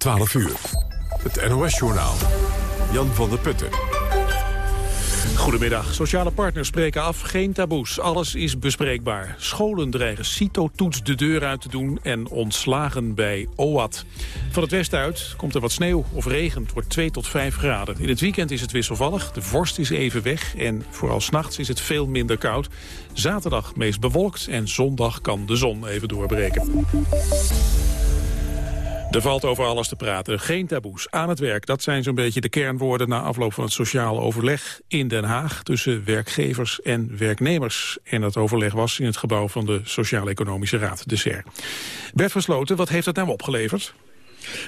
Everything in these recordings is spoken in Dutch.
12 uur. Het NOS-journaal. Jan van der Putten. Goedemiddag. Sociale partners spreken af. Geen taboes. Alles is bespreekbaar. Scholen dreigen CITO-toets de deur uit te doen en ontslagen bij OAT. Van het westen uit komt er wat sneeuw of regen. Het wordt 2 tot 5 graden. In het weekend is het wisselvallig. De vorst is even weg en vooral s'nachts is het veel minder koud. Zaterdag meest bewolkt en zondag kan de zon even doorbreken. Er valt over alles te praten. Geen taboes. Aan het werk. Dat zijn zo'n beetje de kernwoorden na afloop van het sociaal overleg in Den Haag tussen werkgevers en werknemers. En dat overleg was in het gebouw van de Sociaal-Economische Raad, de SER. Bert Versloten, wat heeft dat nou opgeleverd?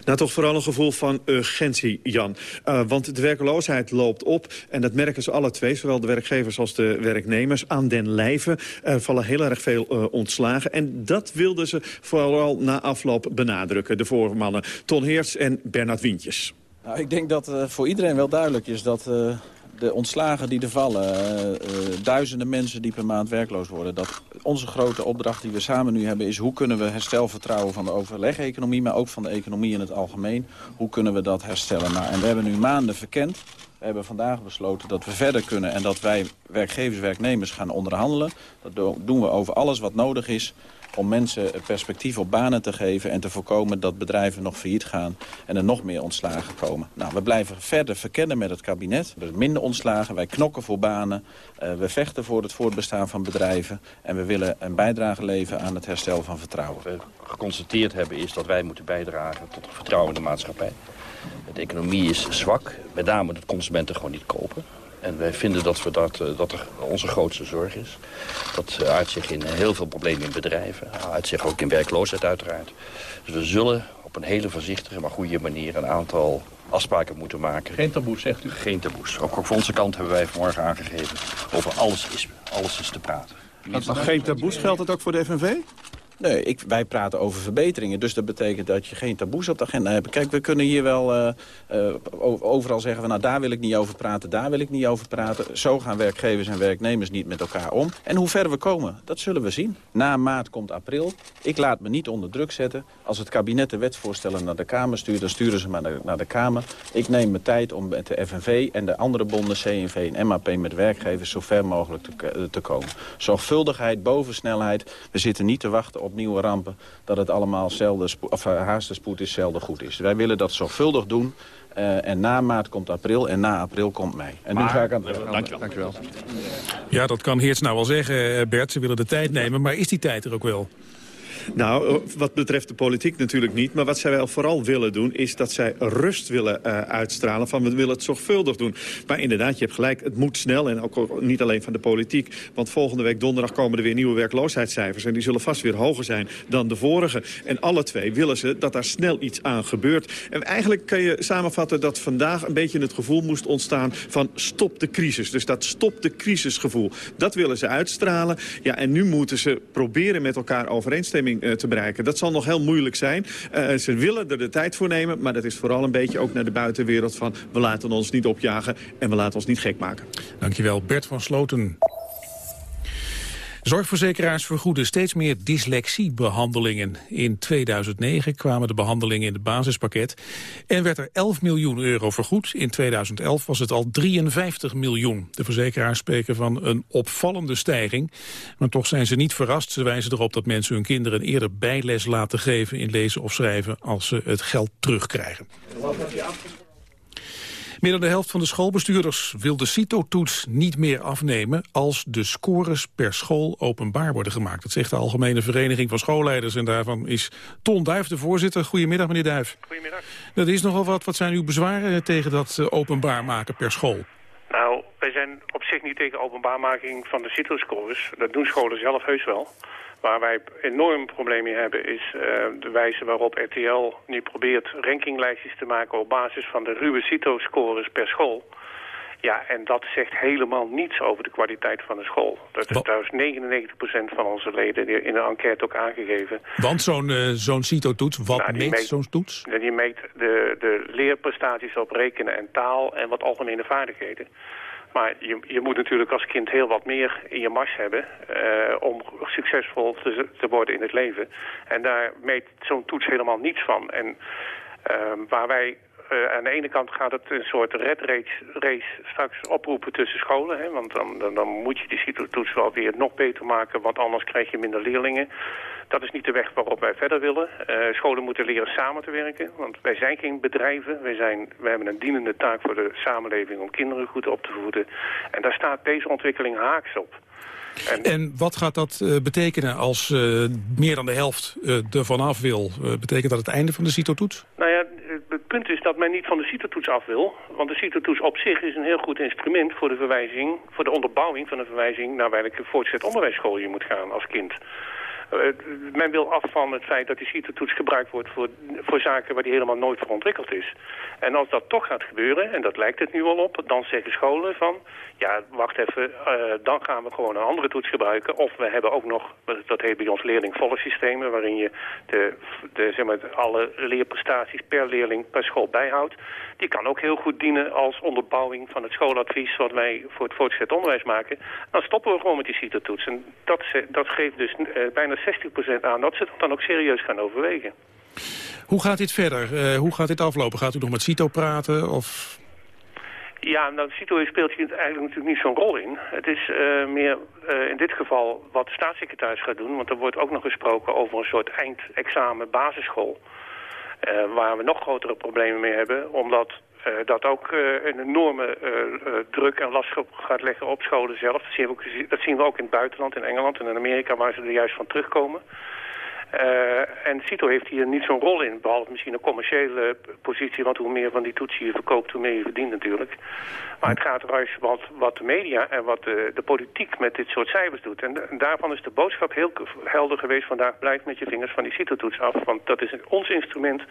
Nou, toch vooral een gevoel van urgentie, Jan. Uh, want de werkloosheid loopt op en dat merken ze alle twee... zowel de werkgevers als de werknemers aan den lijve. Vallen heel erg veel uh, ontslagen. En dat wilden ze vooral na afloop benadrukken, de voormannen. Ton Heerts en Bernard Wientjes. Nou, ik denk dat uh, voor iedereen wel duidelijk is dat de ontslagen die er vallen, uh, uh, duizenden mensen die per maand werkloos worden... dat onze grote opdracht die we samen nu hebben is... hoe kunnen we herstelvertrouwen van de overleg-economie... maar ook van de economie in het algemeen, hoe kunnen we dat herstellen? Nou, en we hebben nu maanden verkend. We hebben vandaag besloten dat we verder kunnen... en dat wij werkgevers, werknemers gaan onderhandelen. Dat doen we over alles wat nodig is om mensen perspectief op banen te geven... en te voorkomen dat bedrijven nog failliet gaan en er nog meer ontslagen komen. Nou, we blijven verder verkennen met het kabinet. Er is minder ontslagen, wij knokken voor banen. Uh, we vechten voor het voortbestaan van bedrijven. En we willen een bijdrage leveren aan het herstel van vertrouwen. Wat we geconstateerd hebben is dat wij moeten bijdragen tot het vertrouwen in de maatschappij. De economie is zwak, met name dat consumenten gewoon niet kopen. En wij vinden dat, we dat, dat er onze grootste zorg is. Dat uitzicht in heel veel problemen in bedrijven. Uitzicht ook in werkloosheid uiteraard. Dus we zullen op een hele voorzichtige, maar goede manier... een aantal afspraken moeten maken. Geen taboes, zegt u? Geen taboes. Ook, ook voor onze kant hebben wij vanmorgen aangegeven... over alles is, alles is te praten. Geen taboes, geldt het ook voor de FNV? Nee, ik, wij praten over verbeteringen. Dus dat betekent dat je geen taboes op de agenda hebt. Kijk, we kunnen hier wel uh, uh, overal zeggen... Van, nou, daar wil ik niet over praten, daar wil ik niet over praten. Zo gaan werkgevers en werknemers niet met elkaar om. En hoe ver we komen, dat zullen we zien. Na maart komt april. Ik laat me niet onder druk zetten. Als het kabinet de wetsvoorstellen naar de Kamer stuurt... dan sturen ze maar naar de Kamer. Ik neem mijn tijd om met de FNV en de andere bonden... CNV en MAP met werkgevers zo ver mogelijk te, te komen. Zorgvuldigheid, bovensnelheid. We zitten niet te wachten op nieuwe rampen... dat het allemaal zelden of, uh, haaste spoed is, zelden goed is. Wij willen dat zorgvuldig doen. Uh, en na maart komt april en na april komt mei. En maar, nu ga ik aan het... Dankjewel. dankjewel. Ja, dat kan Heerts nou wel zeggen, eh, Bert. Ze willen de tijd nemen, maar is die tijd er ook wel? Nou, wat betreft de politiek natuurlijk niet. Maar wat zij wel vooral willen doen, is dat zij rust willen uh, uitstralen. Van we willen het zorgvuldig doen. Maar inderdaad, je hebt gelijk, het moet snel. En ook niet alleen van de politiek. Want volgende week donderdag komen er weer nieuwe werkloosheidscijfers. En die zullen vast weer hoger zijn dan de vorige. En alle twee willen ze dat daar snel iets aan gebeurt. En eigenlijk kan je samenvatten dat vandaag een beetje het gevoel moest ontstaan van stop de crisis. Dus dat stop de crisisgevoel. Dat willen ze uitstralen. Ja, en nu moeten ze proberen met elkaar overeenstemming uh, te bereiken. Dat zal nog heel moeilijk zijn. Uh, ze willen er de tijd voor nemen, maar dat is vooral een beetje ook naar de buitenwereld van... we laten ons niet opjagen en we laten ons niet gek maken. Dankjewel, Bert van Sloten. Zorgverzekeraars vergoeden steeds meer dyslexiebehandelingen. In 2009 kwamen de behandelingen in het basispakket en werd er 11 miljoen euro vergoed. In 2011 was het al 53 miljoen. De verzekeraars spreken van een opvallende stijging. Maar toch zijn ze niet verrast. Ze wijzen erop dat mensen hun kinderen eerder bijles laten geven in lezen of schrijven als ze het geld terugkrijgen. Meer dan de helft van de schoolbestuurders wil de CITO-toets niet meer afnemen als de scores per school openbaar worden gemaakt. Dat zegt de Algemene Vereniging van Schoolleiders en daarvan is Ton Duif de voorzitter. Goedemiddag meneer Duif. Goedemiddag. Dat is nogal wat. Wat zijn uw bezwaren tegen dat eh, openbaar maken per school? Nou, wij zijn op zich niet tegen openbaarmaking van de CITO-scores. Dat doen scholen zelf heus wel. Waar wij enorm probleem mee hebben is uh, de wijze waarop RTL nu probeert rankinglijstjes te maken op basis van de ruwe CITO-scores per school. Ja, en dat zegt helemaal niets over de kwaliteit van de school. Dat is trouwens 99% van onze leden in de enquête ook aangegeven. Want zo'n uh, zo'n CITO-toets, wat nou, meet, meet zo'n toets? Die meet de, de leerprestaties op rekenen en taal en wat algemene vaardigheden. Maar je, je moet natuurlijk als kind heel wat meer in je mars hebben... Uh, om succesvol te, te, worden in het leven. En daar meet zo'n toets helemaal niets van. En Ehm, waar wij uh, aan de ene kant gaat het een soort red race, race straks oproepen tussen scholen. Hè? Want dan, dan, dan moet je die CITO-toets wel weer nog beter maken, want anders krijg je minder leerlingen. Dat is niet de weg waarop wij verder willen. Uh, scholen moeten leren samen te werken, want wij zijn geen bedrijven. Wij, zijn, wij hebben een dienende taak voor de samenleving om kinderen goed op te voeden. En daar staat deze ontwikkeling haaks op. En, en, wat gaat dat uh, betekenen als uh, meer dan de helft uh, ervan af wil? betekent dat het einde van de CITO-toets? Nou ja, punt is dat men niet van de CITO-toets af wil. Want de CITO-toets op zich is een heel goed instrument voor de verwijzing... voor de onderbouwing van de verwijzing naar welke voortgezet onderwijsschool je moet gaan als kind. Uh, men wil af van het feit dat die CITO-toets gebruikt wordt voor, voor zaken waar die helemaal nooit voor ontwikkeld is. En als dat toch gaat gebeuren, en dat lijkt het nu al op, dan zeggen scholen van, ja, wacht even, uh, dan gaan we gewoon een andere toets gebruiken. Of we hebben ook nog, dat heet bij ons leerling-volgsystemen, waarin je de, de, zeg maar, alle leerprestaties per leerling per school bijhoudt. Die kan ook heel goed dienen als onderbouwing van het schooladvies wat wij voor het voortgezet onderwijs maken. Dan stoppen we gewoon met die CITO-toets. En dat, dat geeft dus uh, bijna 60% aan dat ze dat dan ook serieus gaan overwegen. Hoe gaat dit verder? Uh, hoe gaat dit aflopen? Gaat u nog met CITO praten? Of... Ja, nou, CITO speelt hier eigenlijk natuurlijk niet zo'n rol in. Het is uh, meer uh, in dit geval wat de staatssecretaris gaat doen. Want er wordt ook nog gesproken over een soort eindexamen basisschool. Waar we nog grotere problemen mee hebben. Omdat uh, dat ook uh, een enorme uh, druk en last gaat leggen op scholen zelf. Dat zien, we ook, dat zien we ook in het buitenland, in Engeland en in Amerika, waar ze er juist van terugkomen. En CITO heeft hier niet zo'n rol in, behalve misschien een commerciële positie, want hoe meer van die toetsen je verkoopt, hoe meer je verdient natuurlijk. Maar het gaat eruit wat, wat de media en wat de, de politiek met dit soort cijfers doet. En, en, daarvan is de boodschap heel helder geweest vandaag, blijf met je vingers van die CITO-toets af, want dat is ons instrument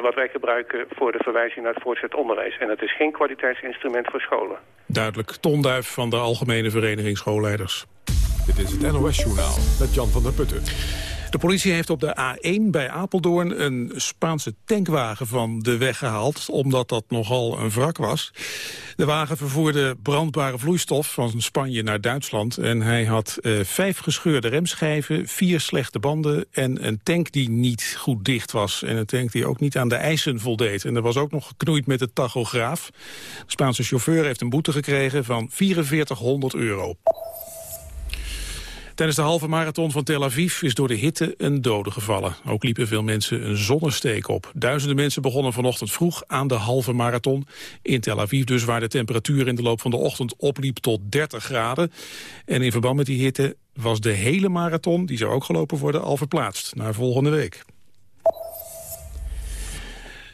wat wij gebruiken voor de verwijzing naar het voortgezet onderwijs. En het is geen kwaliteitsinstrument voor scholen. Duidelijk. Ton Duif van de Algemene Vereniging Schoolleiders. Dit is het NOS-journaal met Jan van der Putten. De politie heeft op de A1 bij Apeldoorn een Spaanse tankwagen van de weg gehaald, omdat dat nogal een wrak was. De wagen vervoerde brandbare vloeistof van Spanje naar Duitsland en hij had uh, vijf gescheurde remschijven, vier slechte banden en een tank die niet goed dicht was. En een tank die ook niet aan de eisen voldeed. En er was ook nog geknoeid met de tachograaf. De Spaanse chauffeur heeft een boete gekregen van 4400 euro. Tijdens de halve marathon van Tel Aviv is door de hitte een dode gevallen. Ook liepen veel mensen een zonnesteek op. Duizenden mensen begonnen vanochtend vroeg aan de halve marathon. In Tel Aviv dus waar de temperatuur in de loop van de ochtend opliep tot 30 graden. En in verband met die hitte was de hele marathon, die zou ook gelopen worden, al verplaatst naar volgende week.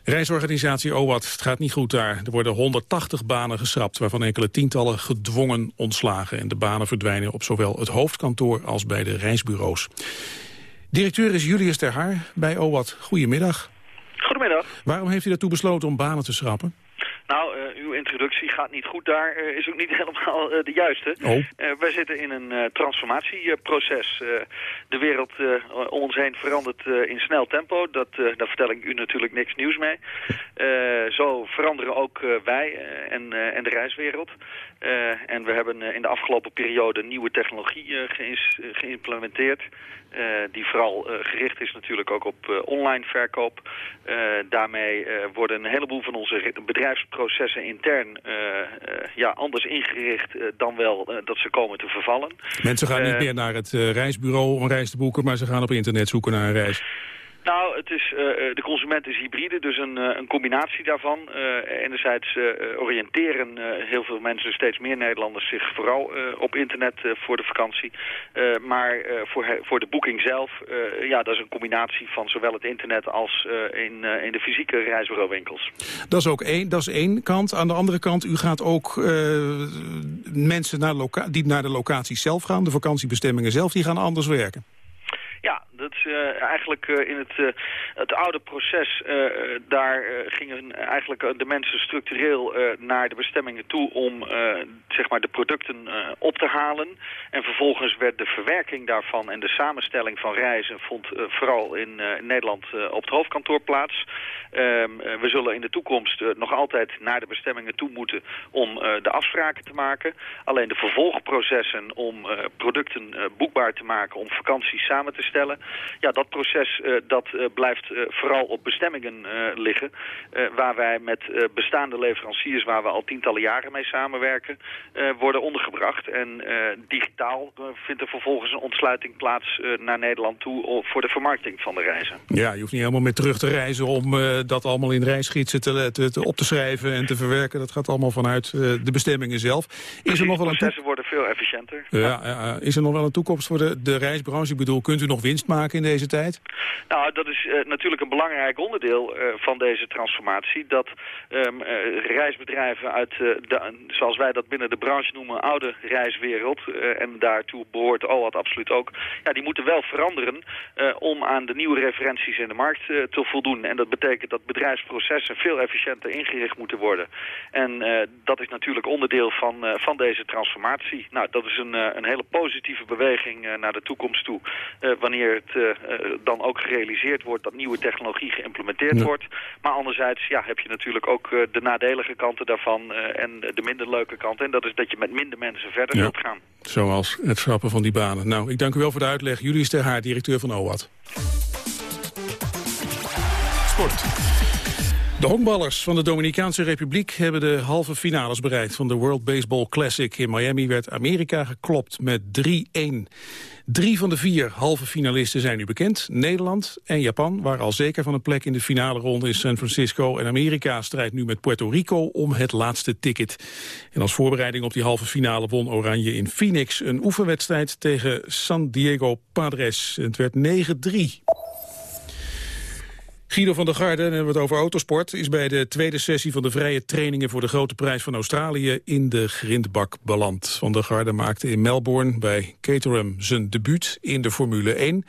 Reisorganisatie OWAT, het gaat niet goed daar. Er worden 180 banen geschrapt, waarvan enkele tientallen gedwongen ontslagen. En de banen verdwijnen op zowel het hoofdkantoor als bij de reisbureaus. Directeur is Julius ter Haar bij OWAT. Goedemiddag. Goedemiddag. Waarom heeft u daartoe besloten om banen te schrappen? Nou, uh, uw introductie gaat niet goed daar, uh, is ook niet helemaal uh, de juiste. Oh. wij zitten in een transformatieproces. de wereld om ons heen verandert in snel tempo. Dat, daar vertel ik u natuurlijk niks nieuws mee. zo veranderen ook wij en, en de reiswereld. En we hebben in de afgelopen periode nieuwe technologie geïmplementeerd. die vooral gericht is natuurlijk ook op online verkoop. daarmee worden een heleboel van onze bedrijfsprocessen intern ja, anders ingericht dan wel dat ze komen te vervallen. Mensen gaan niet meer naar het reisbureau om reis te boeken, maar ze gaan op internet zoeken naar een reis. Nou, het is, uh, de consument is hybride, dus een, uh, een combinatie daarvan. Uh, enerzijds oriënteren heel veel mensen, steeds meer Nederlanders, zich vooral op internet voor de vakantie. maar voor, voor de boeking zelf, ja, dat is een combinatie van zowel het internet als in, in de fysieke reisbureauwinkels. Dat is ook één, dat is één kant. Aan de andere kant, u gaat ook mensen naar die naar de locatie zelf gaan, de vakantiebestemmingen zelf, die gaan anders werken. Ja, dat is uh, eigenlijk uh, in het, uh, het oude proces, daar gingen eigenlijk de mensen structureel naar de bestemmingen toe om zeg maar de producten op te halen. En vervolgens werd de verwerking daarvan en de samenstelling van reizen vond vooral in Nederland op het hoofdkantoor plaats. Ehm, we zullen in de toekomst nog altijd naar de bestemmingen toe moeten om de afspraken te maken. Alleen de vervolgprocessen om producten boekbaar te maken, om vakanties samen te stellen. Ja, dat proces dat blijft vooral op bestemmingen liggen. waar wij met bestaande leveranciers, waar we al tientallen jaren mee samenwerken, worden ondergebracht. En digitaal vindt er vervolgens een ontsluiting plaats naar Nederland toe voor de vermarkting van de reizen. Ja, je hoeft niet helemaal meer terug te reizen om dat allemaal in reisgidsen te, te, te, op te schrijven en te verwerken. Dat gaat allemaal vanuit de bestemmingen zelf. Is er nog wel een processen worden veel efficiënter. Ja, ja. is er nog wel een toekomst voor de, de reisbranche? Ik bedoel, kunt u nog winst maken in deze tijd? Nou, dat is uh, natuurlijk een belangrijk onderdeel van deze transformatie. Dat um, reisbedrijven uit, de, zoals wij dat binnen de branche noemen, oude reiswereld, en daartoe behoort wat absoluut ook, ja, die moeten wel veranderen om aan de nieuwe referenties in de markt uh, te voldoen. En dat betekent dat bedrijfsprocessen veel efficiënter ingericht moeten worden. En uh, dat is natuurlijk onderdeel van, uh, van deze transformatie. Nou, dat is een, een hele positieve beweging naar de toekomst toe. wanneer het dan ook gerealiseerd wordt dat nieuwe technologie geïmplementeerd wordt. Maar anderzijds ja, heb je natuurlijk ook de nadelige kanten daarvan en de minder leuke kanten. En dat is dat je met minder mensen verder ja. wilt gaan. Zoals het schrappen van die banen. Nou, ik dank u wel voor de uitleg. Jullie is de haar, directeur van OWAT. De honkballers van de Dominicaanse Republiek hebben de halve finales bereikt van de World Baseball Classic. In Miami werd Amerika geklopt met 3-1. Drie van de vier halve finalisten zijn nu bekend. Nederland en Japan waren al zeker van een plek in de finale ronde in San Francisco. En Amerika strijdt nu met Puerto Rico om het laatste ticket. En als voorbereiding op die halve finale won Oranje in Phoenix een oefenwedstrijd tegen San Diego Padres. Het werd 9-3. Guido van der Garde, en hebben het over autosport... is bij de tweede sessie van de vrije trainingen... voor de grote prijs van Australië in de grindbak beland. Van der Garde maakte in Melbourne bij Caterham zijn debuut in de Formule 1.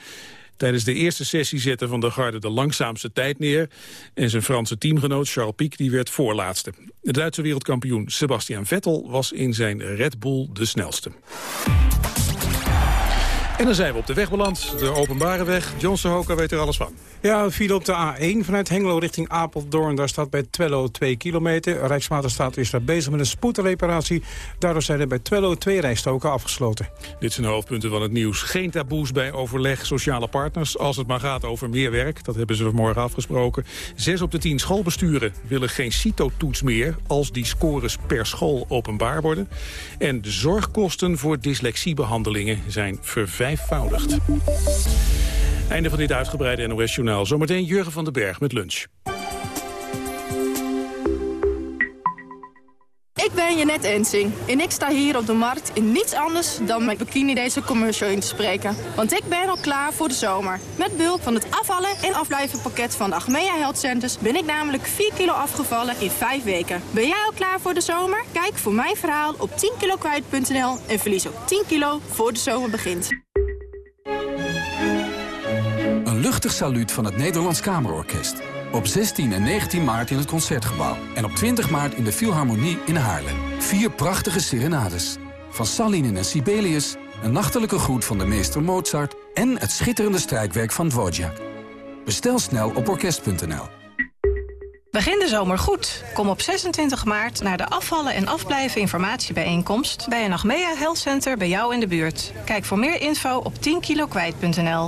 Tijdens de eerste sessie zette Van der Garde de langzaamste tijd neer... en zijn Franse teamgenoot Charles Pic die werd voorlaatste. De Duitse wereldkampioen Sebastian Vettel was in zijn Red Bull de snelste. En dan zijn we op de weg beland, de openbare weg. John Sohoka weet er alles van. Ja, viel op de A1 vanuit Hengelo richting Apeldoorn. Daar staat bij Twello 2 kilometer. Rijkswaterstaat is daar bezig met een spoedreparatie. Daardoor zijn er bij Twello twee rijstoken afgesloten. Dit zijn de hoofdpunten van het nieuws. Geen taboes bij overleg sociale partners. Als het maar gaat over meer werk. Dat hebben ze vanmorgen afgesproken. Zes op de tien schoolbesturen willen geen CITO-toets meer... als die scores per school openbaar worden. En de zorgkosten voor dyslexiebehandelingen zijn Einde van dit uitgebreide NOS-journaal. Zometeen Jurgen van den Berg met lunch. Ik ben Jeanette Ensing en ik sta hier op de markt in niets anders dan mijn bikini deze commercial in te spreken. Want ik ben al klaar voor de zomer. Met behulp van het afvallen en afblijven pakket van de Achmea Health Centers ben ik namelijk 4 kilo afgevallen in 5 weken. Ben jij al klaar voor de zomer? Kijk voor mijn verhaal op 10kilokwijt.nl en verlies ook 10 kilo voor de zomer begint luchtig saluut van het Nederlands Kamerorkest. Op 16 en 19 maart in het Concertgebouw. En op 20 maart in de Philharmonie in Haarlem. Vier prachtige serenades. Van Salinen en Sibelius, een nachtelijke groet van de meester Mozart... en het schitterende strijkwerk van Dvorak. Bestel snel op orkest.nl. Begin de zomer goed. Kom op 26 maart naar de afvallen en afblijven informatiebijeenkomst... bij een Achmea Health Center bij jou in de buurt. Kijk voor meer info op 10kilokwijt.nl.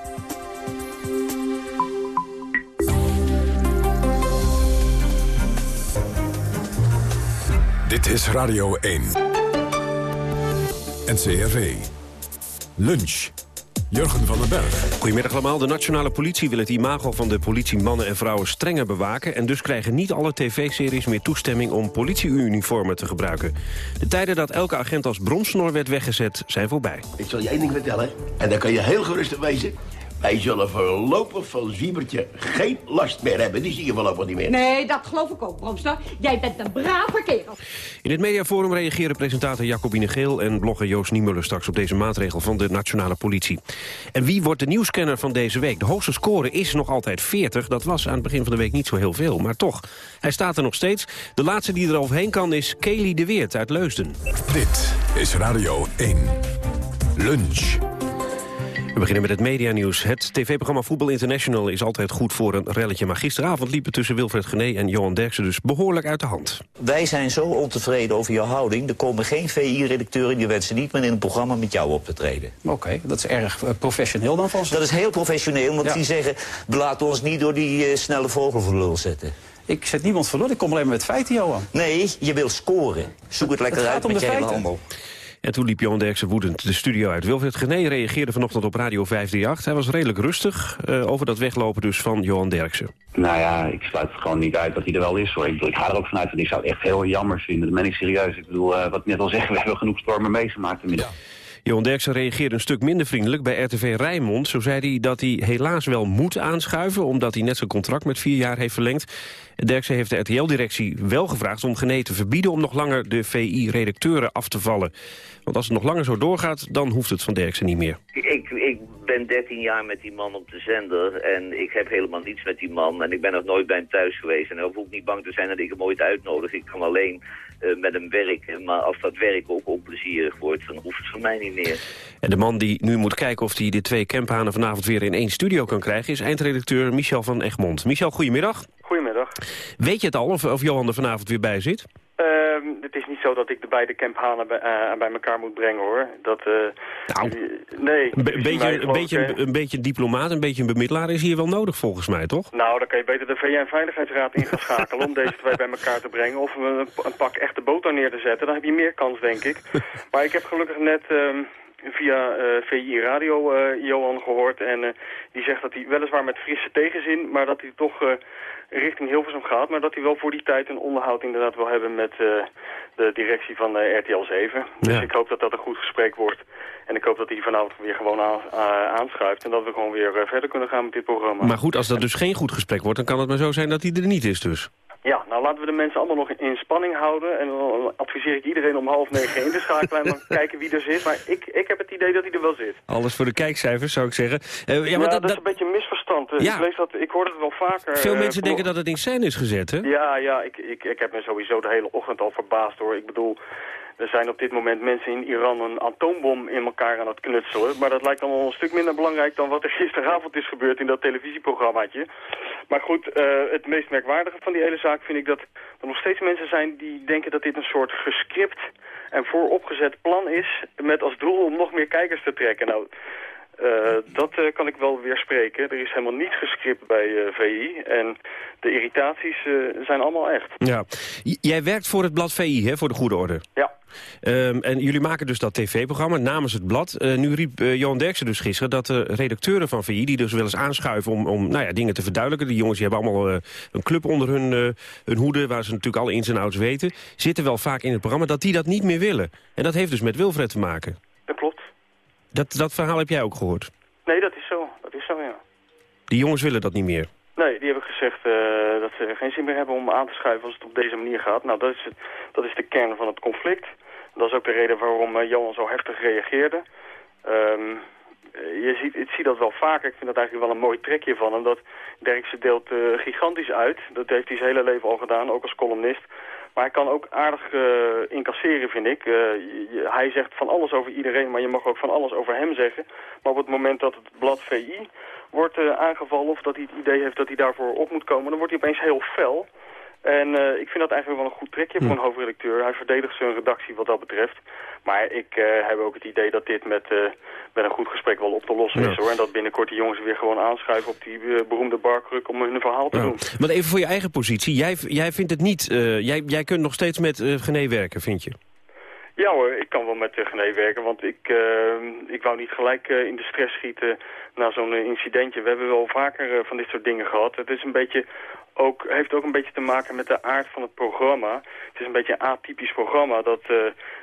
Dit is Radio 1. NCRV. Lunch. Jurgen van den Berg. Goedemiddag allemaal. De nationale politie wil het imago van de politiemannen en vrouwen strenger bewaken. En dus krijgen niet alle tv-series meer toestemming om politieuniformen te gebruiken. De tijden dat elke agent als bromsnor werd weggezet zijn voorbij. Ik zal je één ding vertellen. En daar kan je heel gerust op wezen. Wij zullen voorlopig van Zwiebertje geen last meer hebben. Die zie je voorlopig niet meer. Nee, dat geloof ik ook, Bromster. Jij bent een brave kerel. In het mediaforum reageren presentator Jacobine Geel en blogger Joost Niemuller straks op deze maatregel van de nationale politie. En wie wordt de nieuwscanner van deze week? De hoogste score is nog altijd 40. Dat was aan het begin van de week niet zo heel veel, maar toch. Hij staat er nog steeds. De laatste die er overheen kan is Kelly de Weert uit Leusden. Dit is Radio 1. Lunch. We beginnen met het medianieuws. Het tv-programma Voetbal International is altijd goed voor een relletje. Maar gisteravond liep het tussen Wilfred Gené en Johan Derksen dus behoorlijk uit de hand. Wij zijn zo ontevreden over jouw houding. Er komen geen VI-redacteuren die wensen niet meer in een programma met jou op te treden. Oké, dat is erg eh, professioneel dan van ze. Dat is heel professioneel, want die zeggen... we laten ons niet door die uh, snelle vogel voor lul zetten. Ik zet niemand voor lul, ik kom alleen maar met feiten, Johan. Nee, je wil scoren. Zoek het lekker Het uit om met de je hele handel. En toen liep Johan Derksen woedend de studio uit. Wilfred Gené reageerde vanochtend op Radio 538. Hij was redelijk rustig eh, over dat weglopen dus van Johan Derksen. Nou ja, ik sluit het gewoon niet uit dat hij er wel is hoor. Ik, bedoel, ik ga er ook vanuit, want ik zou het echt heel jammer vinden. Dat ben ik serieus. Ik bedoel, eh, wat ik net al zeg, we hebben genoeg stormen meegemaakt inmiddels. Johan Derksen reageerde een stuk minder vriendelijk bij RTV Rijnmond. Zo zei hij dat hij helaas wel moet aanschuiven... omdat hij net zijn contract met vier jaar heeft verlengd. Derksen heeft de RTL-directie wel gevraagd om Gené te verbieden... om nog langer de VI-redacteuren af te vallen. Want als het nog langer zo doorgaat, dan hoeft het van Derksen niet meer. Ik, ik ben 13 jaar met die man op de zender en ik heb helemaal niets met die man. En ik ben nog nooit bij hem thuis geweest en hij hoeft ook niet bang te zijn dat ik hem ooit uitnodig. Ik kan alleen eh, met hem werken, maar als dat werk ook onplezierig wordt, dan hoeft het voor mij niet meer. En de man die nu moet kijken of hij de twee Kemphanen vanavond weer in één studio kan krijgen... is eindredacteur Michel van Egmond. Michel, goedemiddag. Goedemiddag. Weet je het al of, of Johan er vanavond weer bij zit? Ehm, het is niet zo dat ik de beide camphanen bij, eh, bij elkaar moet brengen hoor. Dat, Nou, nee. Be- beetje, een, beetje, een, een beetje diplomaat, een beetje een bemiddelaar is hier wel nodig volgens mij, toch? Nou, dan kan je beter de VN-veiligheidsraad in gaan schakelen om deze twee bij elkaar te brengen. Of een, een pak echte boter neer te zetten. Dan heb je meer kans, denk ik. maar ik heb gelukkig net ehm, via eh, VI Radio eh, Johan gehoord. En eh, die zegt dat hij weliswaar met frisse tegenzin, maar dat hij toch... richting Hilversum gaat, maar dat hij wel voor die tijd een onderhoud inderdaad wil hebben met de directie van RTL 7. Dus Ja. ik hoop dat dat een goed gesprek wordt. En ik hoop dat hij vanavond weer gewoon aan, aanschuift en dat we gewoon weer verder kunnen gaan met dit programma. Maar goed, als dat dus geen goed gesprek wordt... dan kan het maar zo zijn dat hij er niet is dus. Ja, nou laten we de mensen allemaal nog in, in spanning houden. En dan adviseer ik iedereen om half negen in te schakelen en dan kijken wie er zit. Maar ik, ik heb het idee dat hij er wel zit. Alles voor de kijkcijfers, zou ik zeggen. Eh, ja, Ja, maar dat, dat, is een beetje een misverstand. Eh, Ja. Ik, lees dat, ik hoor het wel vaker. veel eh, mensen denken dat het in scène is gezet, hè? Ja, ja, ik, ik, ik heb me sowieso de hele ochtend al verbaasd hoor. Ik bedoel, er zijn op dit moment mensen in Iran een atoombom in elkaar aan het knutselen. Maar dat lijkt dan wel een stuk minder belangrijk dan wat er gisteravond is gebeurd in dat televisieprogrammaatje. Maar goed, eh, het meest merkwaardige van die hele zaak vind ik dat er nog steeds mensen zijn die denken dat dit een soort gescript en vooropgezet plan is met als doel om nog meer kijkers te trekken. Nou, eh, dat eh, kan ik wel weer spreken. Er is helemaal niet gescript bij eh, VI. En de irritaties zijn allemaal echt. Ja. J- Jij werkt voor het blad VI, hè, voor de goede orde. Ja. Ehm, en jullie maken dus dat tv-programma namens het blad. Nu riep Johan Derksen dus gisteren dat de redacteuren van VI... die dus wel eens aanschuiven om, om nou ja, dingen te verduidelijken... die jongens die hebben allemaal een club onder hun, hun hoede... waar ze natuurlijk alle ins en outs weten... zitten wel vaak in het programma, dat die dat niet meer willen. En dat heeft dus met Wilfred te maken. Dat. Dat, verhaal heb jij ook gehoord. Nee, dat is zo. Dat is zo, ja. Die jongens willen dat niet meer. Nee, die hebben gezegd eh, dat ze geen zin meer hebben om aan te schuiven als het op deze manier gaat. Nou, dat is, het, dat is de kern van het conflict. Dat is ook de reden waarom eh, Johan zo heftig reageerde. Ehm, eh, je ziet, ik zie dat wel vaker. Ik vind dat eigenlijk wel een mooi trekje van hem. Dat Derksen deelt gigantisch uit. Dat heeft hij zijn hele leven al gedaan, ook als columnist. Maar hij kan ook aardig eh, incasseren, vind ik. Eh, hij zegt van alles over iedereen, maar je mag ook van alles over hem zeggen. Maar op het moment dat het blad VI wordt eh, aangevallen... of dat hij het idee heeft dat hij daarvoor op moet komen... dan wordt hij opeens heel fel. En eh, ik vind dat eigenlijk wel een goed trekje voor een hoofdredacteur. Hij verdedigt zijn redactie wat dat betreft. Maar ik eh, heb ook het idee dat dit met, eh, met een goed gesprek wel op te lossen Ja. is. hoor. En dat binnenkort die jongens weer gewoon aanschuiven op die beroemde barkruk om hun verhaal te Ja. doen. Maar even voor je eigen positie. Jij, jij vindt het niet... jij, jij kunt nog steeds met Gené werken, vind je? Ja hoor, ik kan wel met uh, Gené werken, want ik, ik wou niet gelijk in de stress schieten na zo'n incidentje. We hebben wel vaker van dit soort dingen gehad. Het is een beetje ook, heeft ook een beetje te maken met de aard van het programma. Het is een beetje een atypisch programma dat uh,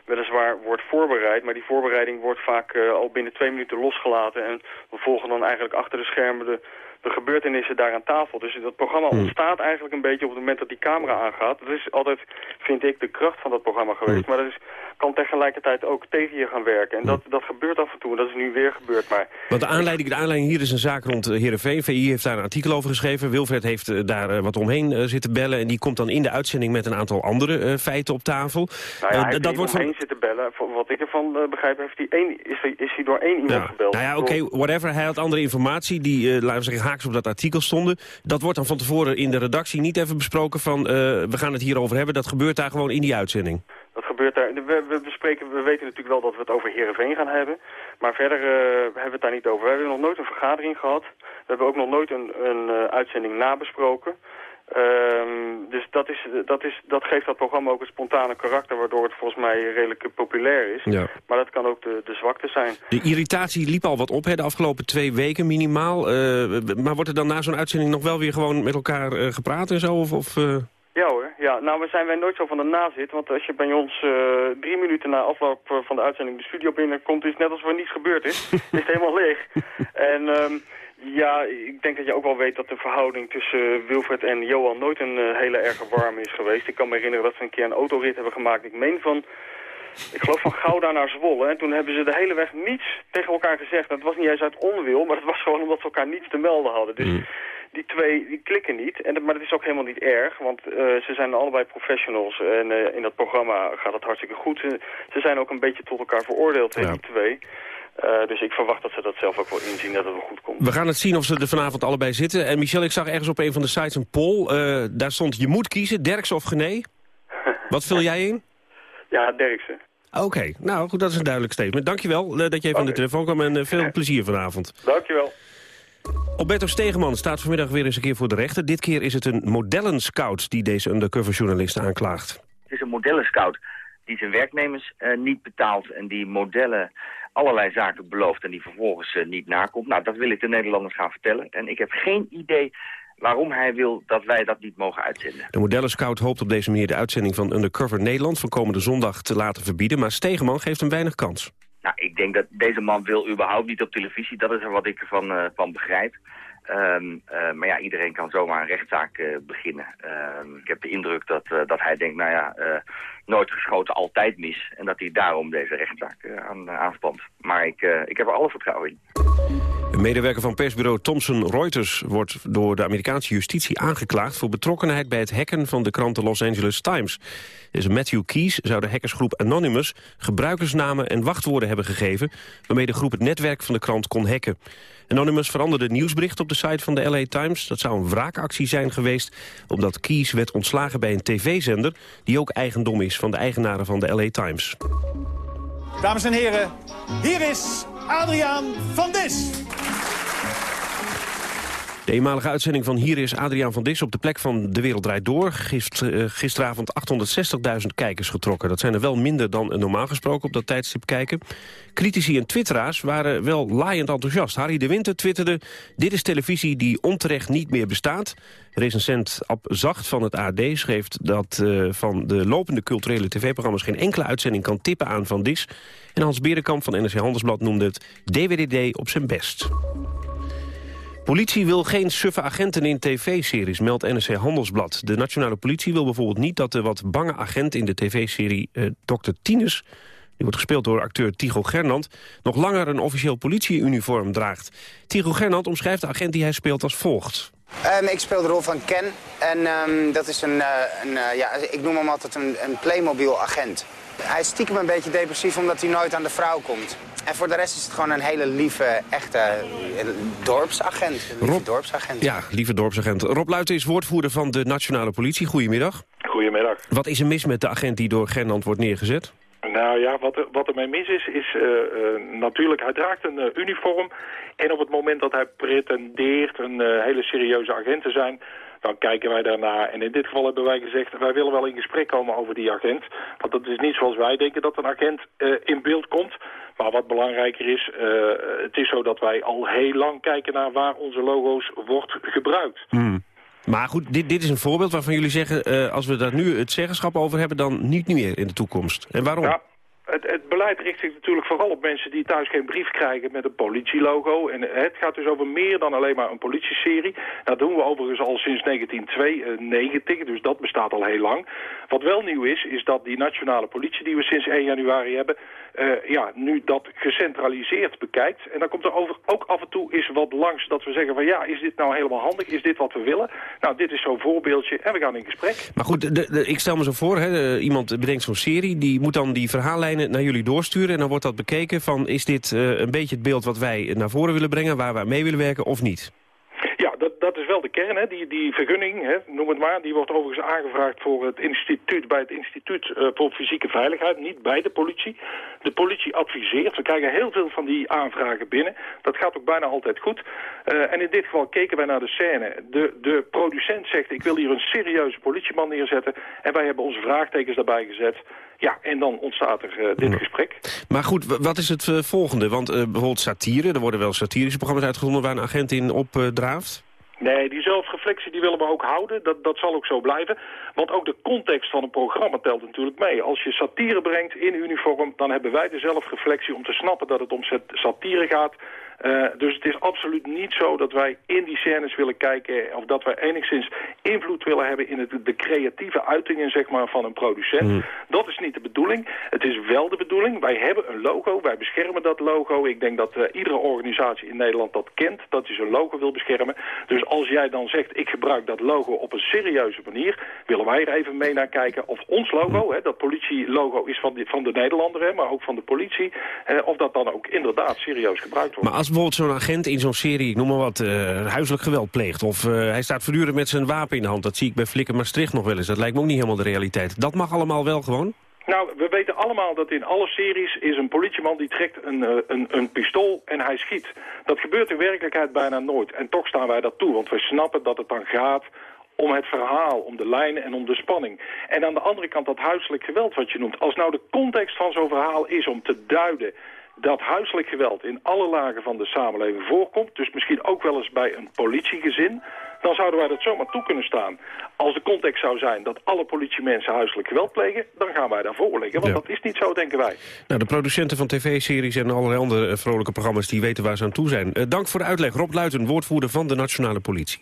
weliswaar wordt voorbereid, maar die voorbereiding wordt vaak uh, al binnen twee minuten losgelaten en we volgen dan eigenlijk achter de schermen de de gebeurtenissen daar aan tafel. Dus dat programma Hmm. ontstaat eigenlijk een beetje op het moment dat die camera aangaat. Dat is altijd, vind ik, de kracht van dat programma geweest. Hmm. Maar dat is, kan tegelijkertijd ook tegen je gaan werken. En dat, dat gebeurt af en toe. En dat is nu weer gebeurd. Maar Want de aanleiding, de aanleiding hier is een zaak rond uh, Heerenveen. VI heeft daar een artikel over geschreven. Wilfred heeft uh, daar uh, wat omheen zitten bellen. En die komt dan in de uitzending met een aantal andere uh, feiten op tafel. Nou ja, dat wordt omheen van... zitten bellen. Wat ik ervan uh, begrijp, heeft hij één, is, hij, is hij door één iemand ja. gebeld. Nou ja, oké, okay, whatever. Hij had andere informatie die, laten we zeggen, haaks op dat artikel stonden. Dat wordt dan van tevoren in de redactie niet even besproken van... We gaan het hierover hebben. Dat gebeurt daar gewoon in die uitzending. Dat gebeurt daar. We, we, bespreken, we weten natuurlijk wel dat we het over Heerenveen gaan hebben. Maar verder uh, hebben we het daar niet over. We hebben nog nooit een vergadering gehad. We hebben ook nog nooit een, een uh, uitzending nabesproken. Um, dus dat, is, dat, is, dat geeft dat programma ook een spontane karakter... waardoor het volgens mij redelijk populair is. Ja. Maar dat kan ook de, de zwakte zijn. De irritatie liep al wat op hè, de afgelopen twee weken minimaal. Uh, maar wordt er dan na zo'n uitzending nog wel weer gewoon met elkaar gepraat en zo? Of, of. Ja hoor, ja. nou we zijn wij nooit zo van de nazit. Want als je bij ons uh, drie minuten na afloop van de uitzending de studio binnenkomt... is het net alsof er niets gebeurd is. is het helemaal leeg. En... Um, ja, ik denk dat je ook wel weet dat de verhouding tussen Wilfred en Johan nooit een uh, hele erg warme is geweest. Ik kan me herinneren dat ze een keer een autorit hebben gemaakt. Ik meen van, ik geloof van Gouda naar Zwolle. En toen hebben ze de hele weg niets tegen elkaar gezegd. Dat was niet eens uit onwil, maar het was gewoon omdat ze elkaar niets te melden hadden. Dus mm. Die twee, die klikken niet. En maar dat is ook helemaal niet erg, want uh, ze zijn allebei professionals. En uh, in dat programma gaat het hartstikke goed. Ze, ze zijn ook een beetje tot elkaar veroordeeld, ja. die twee. Uh, dus ik verwacht dat ze dat zelf ook wel inzien, dat het wel goed komt. We gaan het zien of ze er vanavond allebei zitten. En Michel, ik zag ergens op een van de sites een poll. Daar stond, je moet kiezen, Derksen of Gené. Wat vul jij in? Ja, Derksen. Oké, okay. nou goed, dat is een duidelijk statement. Dankjewel dat je even okay. aan de telefoon kwam en veel plezier vanavond. Dankjewel. Alberto Stegeman staat vanmiddag weer eens een keer voor de rechter. Dit keer is het een modellenscout die deze undercover journalist aanklaagt. Het is een modellenscout die zijn werknemers niet betaalt en die modellen allerlei zaken belooft en die vervolgens uh, niet nakomt. Nou, dat wil ik de Nederlanders gaan vertellen. En ik heb geen idee waarom hij wil dat wij dat niet mogen uitzenden. De modellenscout hoopt op deze manier de uitzending van Undercover Nederland... van komende zondag te laten verbieden, maar Stegeman geeft hem weinig kans. Ik denk dat deze man wil überhaupt niet op televisie. Dat is er wat ik ervan uh, van begrijp. Um, uh, maar ja, iedereen kan zomaar een rechtszaak uh, beginnen. Um, ik heb de indruk dat, dat hij denkt, nou ja, nooit geschoten, altijd mis. En dat hij daarom deze rechtszaak aan, aanspant. Maar ik, ik heb er alle vertrouwen in. Een medewerker van persbureau Thomson Reuters wordt door de Amerikaanse justitie aangeklaagd voor betrokkenheid bij het hacken van de krant de Los Angeles Times. Deze Matthew Keys zou de hackersgroep Anonymous gebruikersnamen en wachtwoorden hebben gegeven, waarmee de groep het netwerk van de krant kon hacken. Anonymous veranderde het nieuwsbericht op de site van de LA Times. Dat zou een wraakactie zijn geweest, omdat Keys werd ontslagen bij een tv-zender... die ook eigendom is van de eigenaren van de LA Times. Dames en heren, hier is Adriaan van Dis. De eenmalige uitzending van Hier is Adriaan van Dis op de plek van De Wereld Draait Door. Gister, gisteravond 860.000 kijkers getrokken. Dat zijn er wel minder dan normaal gesproken op dat tijdstip kijken. Critici en twitteraars waren wel laaiend enthousiast. Harry de Winter twitterde... Dit is televisie die onterecht niet meer bestaat. Recensent Ab Zacht van het AD schreef dat uh, van de lopende culturele tv-programma's... geen enkele uitzending kan tippen aan Van Dis. En Hans Berenkamp van NRC Handelsblad noemde het DWDD op zijn best. Politie wil geen suffe agenten in tv-series, meldt NRC Handelsblad. De nationale politie wil bijvoorbeeld niet dat de wat bange agent in de tv-serie uh, Dr. Tinus... die wordt gespeeld door acteur Tigo Gernand... nog langer een officieel politieuniform draagt. Tigo Gernand omschrijft de agent die hij speelt als volgt. Um, ik speel de rol van Ken en um, dat is een, uh, een uh, ja, ik noem hem altijd een, een Playmobil-agent. Hij is stiekem een beetje depressief omdat hij nooit aan de vrouw komt. En voor de rest is het gewoon een hele lieve, echte dorpsagent. Een lieve Rob, dorpsagent. Ja, lieve dorpsagent. Rob Luiten is woordvoerder van de Nationale Politie. Goedemiddag. Goedemiddag. Wat is er mis met de agent die door Gernand wordt neergezet? Nou ja, wat er, wat er mee mis is, is uh, uh, natuurlijk, hij draagt een uh, uniform. En op het moment dat hij pretendeert een hele serieuze agent te zijn dan kijken wij daarna. En in dit geval hebben wij gezegd, wij willen wel in gesprek komen over die agent. Want dat is niet zoals wij denken dat een agent uh, in beeld komt. Maar wat belangrijker is, uh, het is zo dat wij al heel lang kijken naar waar onze logo's wordt gebruikt. Hmm. Maar goed, dit, dit is een voorbeeld waarvan jullie zeggen... eh, als we daar nu het zeggenschap over hebben, dan niet meer in de toekomst. En waarom? Ja, het, het beleid richt zich natuurlijk vooral op mensen die thuis geen brief krijgen met een politielogo. En het gaat dus over meer dan alleen maar een politieserie. Dat doen we overigens al sinds 1992, dus dat bestaat al heel lang. Wat wel nieuw is, is dat die nationale politie die we sinds 1 januari hebben... eh, ja, nu dat gecentraliseerd bekijkt. En dan komt er over, ook af en toe eens wat langs dat we zeggen van... ja, is dit nou helemaal handig? Is dit wat we willen? Nou, dit is zo'n voorbeeldje en we gaan in gesprek. Maar goed, de, ik stel me zo voor, hè, iemand bedenkt zo'n serie... die moet dan die verhaallijnen naar jullie doorsturen... en dan wordt dat bekeken van... is dit eh, een beetje het beeld wat wij naar voren willen brengen... waar wij mee willen werken of niet? Is wel de kern. Hè. Die, die vergunning, hè, noem het maar, die wordt overigens aangevraagd voor het instituut, bij het instituut eh, voor fysieke veiligheid, niet bij de politie. De politie adviseert. We krijgen heel veel van die aanvragen binnen. Dat gaat ook bijna altijd goed. Eh, en in dit geval keken wij naar de scène. De, de producent zegt, ik wil hier een serieuze politieman neerzetten. En wij hebben onze vraagtekens daarbij gezet. Ja, en dan ontstaat er eh, dit gesprek. Maar goed, wat is het volgende? Want bijvoorbeeld satire, er worden wel satirische programma's uitgezonden... waar een agent in opdraaft. Nee, die zelfreflectie die willen we ook houden. Dat, dat zal ook zo blijven. Want ook de context van een programma telt natuurlijk mee. Als je satire brengt in uniform, dan hebben wij de zelfreflectie om te snappen dat het om sat- satire gaat. Eh, dus het is absoluut niet zo dat wij in die scènes willen kijken... of dat wij enigszins invloed willen hebben in het, de creatieve uitingen zeg maar, van een producent. Dat is niet de bedoeling. Het is wel de bedoeling. Wij hebben een logo, wij beschermen dat logo. Ik denk dat eh, iedere organisatie in Nederland dat kent, dat hij zijn logo wil beschermen. Dus als jij dan zegt, ik gebruik dat logo op een serieuze manier... willen wij er even mee naar kijken of ons logo, hè, dat politielogo is van, die, van de Nederlander... Hè, maar ook van de politie, of dat dan ook inderdaad serieus gebruikt wordt. Maar als bijvoorbeeld zo'n agent in zo'n serie, ik noem maar wat, eh, huiselijk geweld pleegt... of eh, hij staat voortdurend met zijn wapen in de hand, dat zie ik bij Flikker Maastricht nog wel eens. Dat lijkt me ook niet helemaal de realiteit. Dat mag allemaal wel gewoon? Nou, we weten allemaal dat in alle series is een politieman die trekt een, eh, een, een pistool en hij schiet. Dat gebeurt in werkelijkheid bijna nooit. En toch staan wij dat toe, want we snappen dat het dan gaat om het verhaal, om de lijnen en om de spanning. En aan de andere kant dat huiselijk geweld wat je noemt. Als nou de context van zo'n verhaal is om te duiden dat huiselijk geweld in alle lagen van de samenleving voorkomt... dus misschien ook wel eens bij een politiegezin... dan zouden wij dat zomaar toe kunnen staan. Als de context zou zijn dat alle politiemensen huiselijk geweld plegen... dan gaan wij daarvoor liggen, want Ja. dat is niet zo, denken wij. Nou, de producenten van tv-series en allerlei andere eh, vrolijke programma's... die weten waar ze aan toe zijn. Eh, dank voor de uitleg. Rob Luiten, woordvoerder van de Nationale Politie.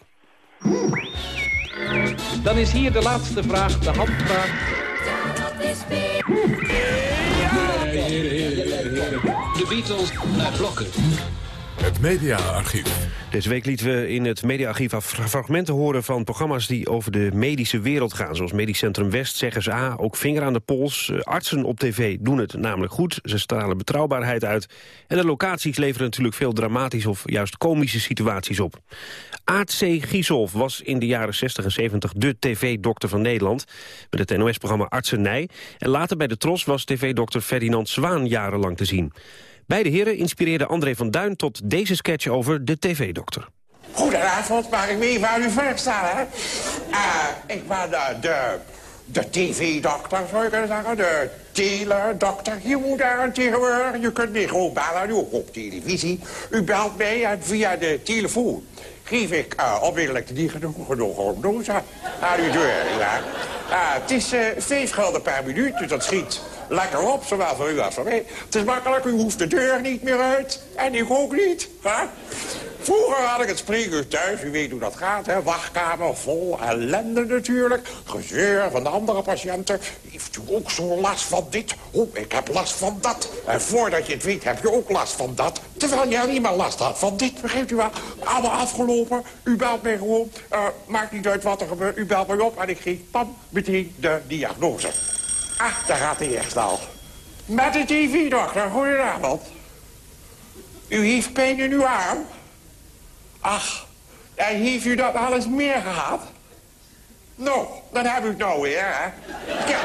Dan is hier de laatste vraag, de handvraag. De Beatles naar blokken. Het mediaarchief. Deze week lieten we in het mediaarchief af fragmenten horen van programma's die over de medische wereld gaan. Zoals Medisch Centrum West, zeggen ze A, ook vinger aan de pols. Eh, Artsen op tv doen het namelijk goed. Ze stralen betrouwbaarheid uit. En de locaties leveren natuurlijk veel dramatische of juist komische situaties op. Aad C. Gieshoff was in de jaren 60 en 70 de tv-dokter van Nederland. Met het NOS-programma Artsenij. En later bij de Tros was tv-dokter Ferdinand Zwaan jarenlang te zien. Beide heren inspireerden André van Duin tot deze sketch over de tv-dokter. Goedenavond, mag ik even aan u voorstellen? Uh, ik ben de, de, de tv-dokter, zou je kunnen zeggen. De teledokter. Je moet daar tegenwoordig. Je kunt niet gewoon bellen, ook op televisie. U belt mij en via de telefoon geef ik uh, onmiddellijk de diagnose aan uw deur. Ja. Uh, het is uh, vijf gulden per minuut, dus dat schiet lekker op, zowel voor u als voor mij. Het is makkelijk, u hoeft de deur niet meer uit. En ik ook niet. Hè? Vroeger had ik het spreekuur thuis, u weet hoe dat gaat, hè? Wachtkamer vol ellende natuurlijk. Gezeur van de andere patiënten. Heeft u ook zo last van dit? Oh, ik heb last van dat. En voordat je het weet, heb je ook last van dat. Terwijl jij niet meer last had van dit, begrijpt u wel? Allemaal afgelopen. U belt mij gewoon. Uh, maakt niet uit wat er gebeurt. U belt mij op en ik geef pam meteen de diagnose. Ah, daar gaat de eerste al. Met de tv-dokter, goedenavond. U heeft pijn in uw arm? Ach, en heeft u dat alles meer gehad? Nou, dan heb u het nou weer, hè? Ja,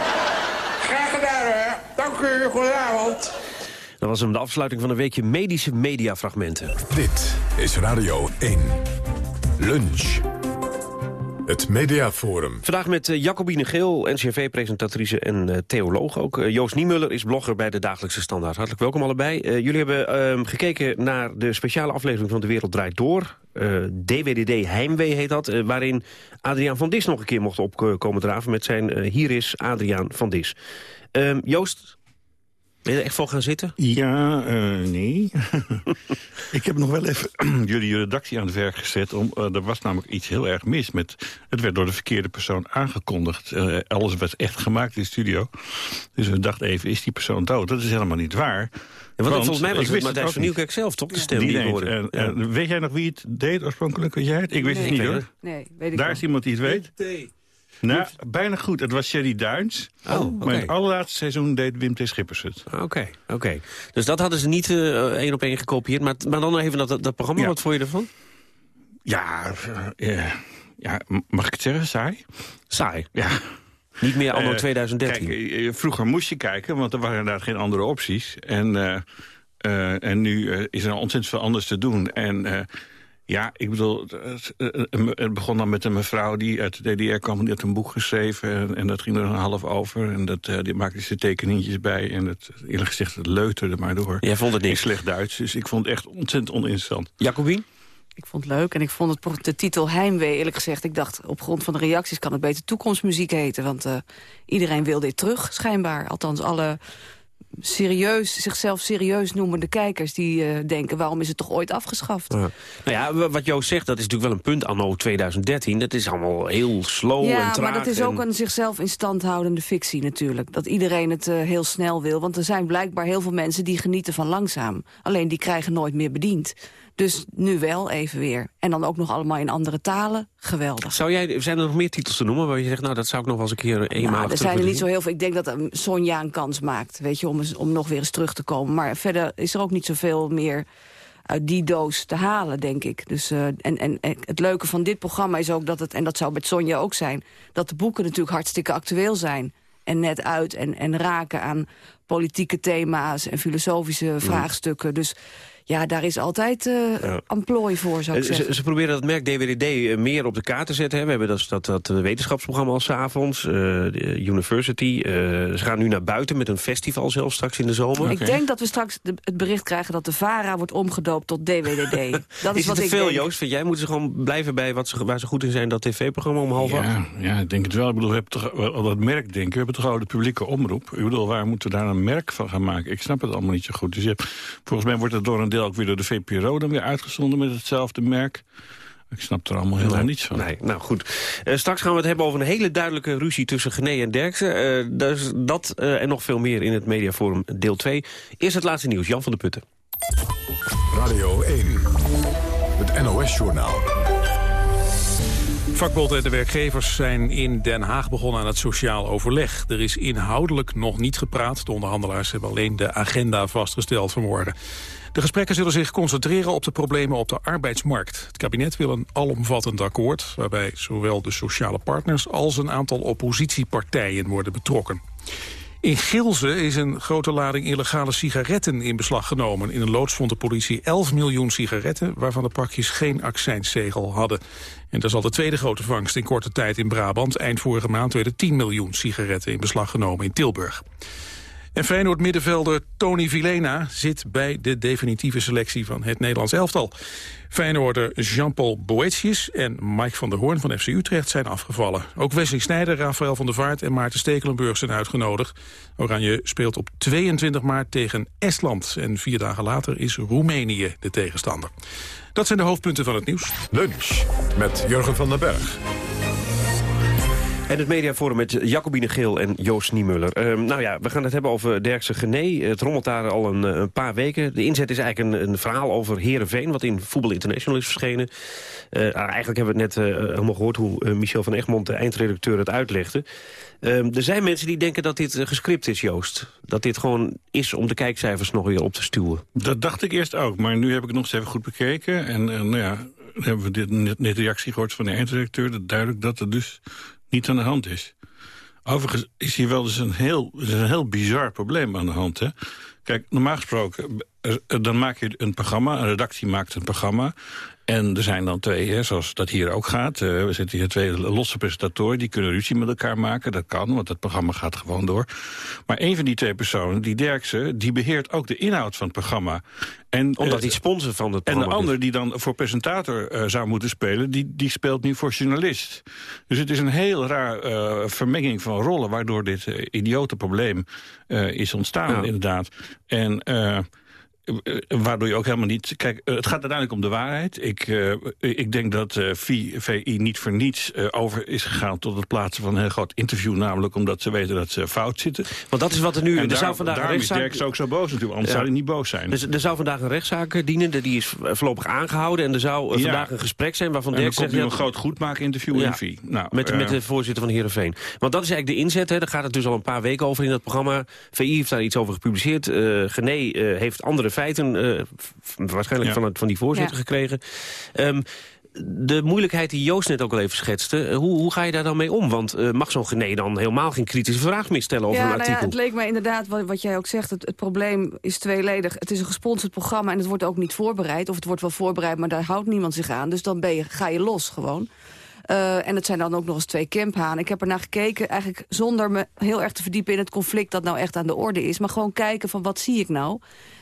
graag gedaan, hè. Dank u, goedenavond. Dat was hem de afsluiting van een weekje medische mediafragmenten. Dit is Radio 1. Lunch. Het Mediaforum. Vandaag met uh, Jacobine Geel, NCRV-presentatrice en uh, theoloog ook. Uh, Joost Niemuller is blogger bij de Dagelijkse Standaard. Hartelijk welkom allebei. jullie hebben ehm, gekeken naar de speciale aflevering van De Wereld Draait Door. DWDD Heimwee heet dat. waarin Adriaan van Dis nog een keer mocht opkomen draven... met zijn Hier is Adriaan van Dis. Ehm, Joost, ben je er echt voor gaan zitten? Ja, uh, nee. ik heb nog wel even jullie redactie aan het werk gezet. Om, uh, er was namelijk iets heel erg mis. Met, het werd door de verkeerde persoon aangekondigd. Uh, alles werd echt gemaakt in de studio. Dus we dachten even, is die persoon dood? Dat is helemaal niet waar. Ja, want, volgens mij was het Matthijs van Nieuwkerk zelf, toch? De stem die, die ik hoorde. En, en, weet jij nog wie het deed oorspronkelijk? Weet jij het? Ik weet nee, het niet, hoor. Nee, weet ik Daar is iemand die het weet. Nou, bijna goed. Het was Sherry Duins. Oh, okay. Maar in het allerlaatste seizoen deed Wim T. Schippers het. Oké, oké. Dus dat hadden ze niet uh, één op één gekopieerd. Maar, maar dan even dat, dat programma, Ja. wat vond je ervan? Ja, eh, ja, mag ik het zeggen? Saai? Saai? Ja. Niet meer anno Eh, 2013. Kijk, eh, vroeger moest je kijken, want er waren inderdaad geen andere opties. En, eh, eh, en nu eh, is er ontzettend veel anders te doen. En eh, ja, ik bedoel, het, het begon dan met een mevrouw die uit de DDR kwam. Die had een boek geschreven en, en dat ging er een half over. En dat, eh, die maakte ze tekeningetjes bij. En het, eerlijk gezegd, het leuterde maar door. Jij vond het In niks? slecht Duits, dus ik vond het echt ontzettend oninteressant. Jacobien? Ik vond het leuk en ik vond het, de titel Heimwee, eerlijk gezegd... ik dacht, op grond van de reacties kan het beter toekomstmuziek heten. Want eh, iedereen wil dit terug, schijnbaar. Althans, alle serieus, zichzelf serieus noemende kijkers... die eh, denken, waarom is het toch ooit afgeschaft? Ja. Nou ja, wat Joost zegt, dat is natuurlijk wel een punt anno 2013. Dat is allemaal heel slow en ja, traag. maar dat is en- ook een zichzelf in stand houdende fictie natuurlijk. Dat iedereen het eh, heel snel wil. Want er zijn blijkbaar heel veel mensen die genieten van langzaam. Alleen die krijgen nooit meer bediend. Dus nu wel even weer. En dan ook nog allemaal in andere talen. Geweldig. Zou jij, zijn er nog meer titels te noemen waar je zegt... nou, dat zou ik nog wel eens een keer eenmalig Nou, er zijn er niet zo heel veel. Ik denk dat um, Sonja een kans maakt, weet je, om, eens- om nog weer eens terug te komen. Maar verder is er ook niet zoveel meer uit die doos te halen, denk ik. Dus, eh, en, en, en het leuke van dit programma is ook dat het, en dat zou met Sonja ook zijn... dat de boeken natuurlijk hartstikke actueel zijn. En net uit en, en raken aan politieke thema's en filosofische vraagstukken. Dus ja, daar is altijd eh Ja. amplooi voor, zou ik Eh, Ze, zeggen. ze proberen dat merk DWDD eh, meer op de kaart te zetten. Hè. We hebben dat, dat, dat wetenschapsprogramma als avonds, eh, de University. Eh, ze gaan nu naar buiten met een festival zelfs straks in de zomer. Ik denk dat we straks de- het bericht krijgen dat de VARA wordt omgedoopt tot DWDD. Dat is, is wat het te ik veel, denk. Joost? Vind jij moeten ze gewoon blijven bij wat ze, waar ze goed in zijn... dat tv-programma om half acht? Ja, ja, ik denk het wel. Ik bedoel, we hebben toch wel al dat merk denken. We hebben toch al de publieke omroep. Ik bedoel, waar moeten we daar een merk van gaan maken? Ik snap het allemaal niet zo goed. Dus je hebt, volgens mij wordt het door een deel ook weer door de VPRO dan weer uitgezonden met hetzelfde merk. Ik snap er allemaal helemaal Nee, niets van. Nee, nou goed. Eh, straks gaan we het hebben over een hele duidelijke ruzie tussen Gené en Derksen. Eh, dus dat eh, en nog veel meer in het Mediaforum deel 2. Eerst het laatste nieuws, Jan van der Putten. Radio 1. Het NOS-journaal. Vakbond en de werkgevers zijn in Den Haag begonnen aan het sociaal overleg. Er is inhoudelijk nog niet gepraat. De onderhandelaars hebben alleen de agenda vastgesteld vanmorgen. De gesprekken zullen zich concentreren op de problemen op de arbeidsmarkt. Het kabinet wil een alomvattend akkoord... waarbij zowel de sociale partners als een aantal oppositiepartijen worden betrokken. In Gilze is een grote lading illegale sigaretten in beslag genomen. In een loods vond de politie 11 miljoen sigaretten... waarvan de pakjes geen accijnszegel hadden. En dat is al de tweede grote vangst in korte tijd in Brabant. Eind vorige maand werden 10 miljoen sigaretten in beslag genomen in Tilburg. En Feyenoord-middenvelder Tony Vilena zit bij de definitieve selectie van het Nederlands elftal. Feyenoorder Jean-Paul Boetius en Mike van der Hoorn van FC Utrecht zijn afgevallen. Ook Wesley Sneijder, Rafael van der Vaart en Maarten Stekelenburg zijn uitgenodigd. Oranje speelt op 22 maart tegen Estland en vier dagen later is Roemenië de tegenstander. Dat zijn de hoofdpunten van het nieuws. Lunch met Jurgen van den Berg. En het mediaforum met Jacobine Geel en Joost Niemuller. Ehm, nou ja, we gaan het hebben over Derkse Gené. Het rommelt daar al een, eh, een paar weken. De inzet is eigenlijk een, een verhaal over Herenveen, wat in Voetbal International is verschenen. Eh, eigenlijk hebben we het net eh, helemaal gehoord hoe Michel van Egmond, de eindredacteur, het uitlegde. Ehm, er zijn mensen die denken dat dit gescript is, Joost. Dat dit gewoon is om de kijkcijfers nog weer op te stuwen. Dat dacht ik eerst ook, maar nu heb ik het nog eens even goed bekeken. En, nou ja, hebben we dit, net, reactie gehoord van de eindredacteur. Dat duidelijk dat er dus niet aan de hand is. Overigens is hier wel dus een heel, een heel bizar probleem aan de hand. Hè? Kijk, normaal gesproken, dan maak je een programma, een redactie maakt een programma... En er zijn dan twee, hè, zoals dat hier ook gaat. Uh, we zitten hier twee losse presentatoren, die kunnen ruzie met elkaar maken. Dat kan, want het programma gaat gewoon door. Maar een van die twee personen, die Derksen, die beheert ook de inhoud van het programma. En, Omdat hij sponsor van het programma En de ander die dan voor presentator uh, zou moeten spelen... Die, die speelt nu voor journalist. Dus het is een heel raar uh, vermenging van rollen... waardoor dit uh, idiote probleem is ontstaan, ja. inderdaad. En... Waardoor je ook helemaal niet... Kijk, het gaat uiteindelijk om de waarheid. Ik, uh, ik denk dat uh, VI niet voor niets uh, over is gegaan... tot het plaatsen van een heel groot interview. Namelijk omdat ze weten dat ze fout zitten. Want dat is wat er nu... En er daar, zou vandaag daarom een rechtszaak... is Dirk ook zo boos natuurlijk. Anders ja. zou hij niet boos zijn. Dus er zou vandaag een rechtszaak dienen. Die is voorlopig aangehouden. En er zou ja. vandaag een gesprek zijn waarvan Dirk zegt... Een groot goedmaken interview ja. in VI. Nou, met, met de voorzitter van Heerenveen. Want dat is eigenlijk de inzet. Hè. Daar gaat het dus al een paar weken over in dat programma. VI heeft daar iets over gepubliceerd. Gené heeft andere feiten waarschijnlijk ja. van, het, van die voorzitter ja. gekregen. Um, de moeilijkheid die Joost net ook al even schetste, hoe, hoe ga je daar dan mee om? Want uh, mag zo'n Gené dan helemaal geen kritische vraag meer stellen over ja, een artikel? Nou ja, het leek mij inderdaad, wat, wat jij ook zegt, het, het, probleem is tweeledig. Het is een gesponsord programma en het wordt ook niet voorbereid. Of het wordt wel voorbereid, maar daar houdt niemand zich aan. Dus dan ben je, ga je los gewoon. Uh, en het zijn dan ook nog eens twee camphanen. Ik heb er naar gekeken, eigenlijk zonder me heel erg te verdiepen in het conflict dat nou echt aan de orde is. Maar gewoon kijken van wat zie ik nou?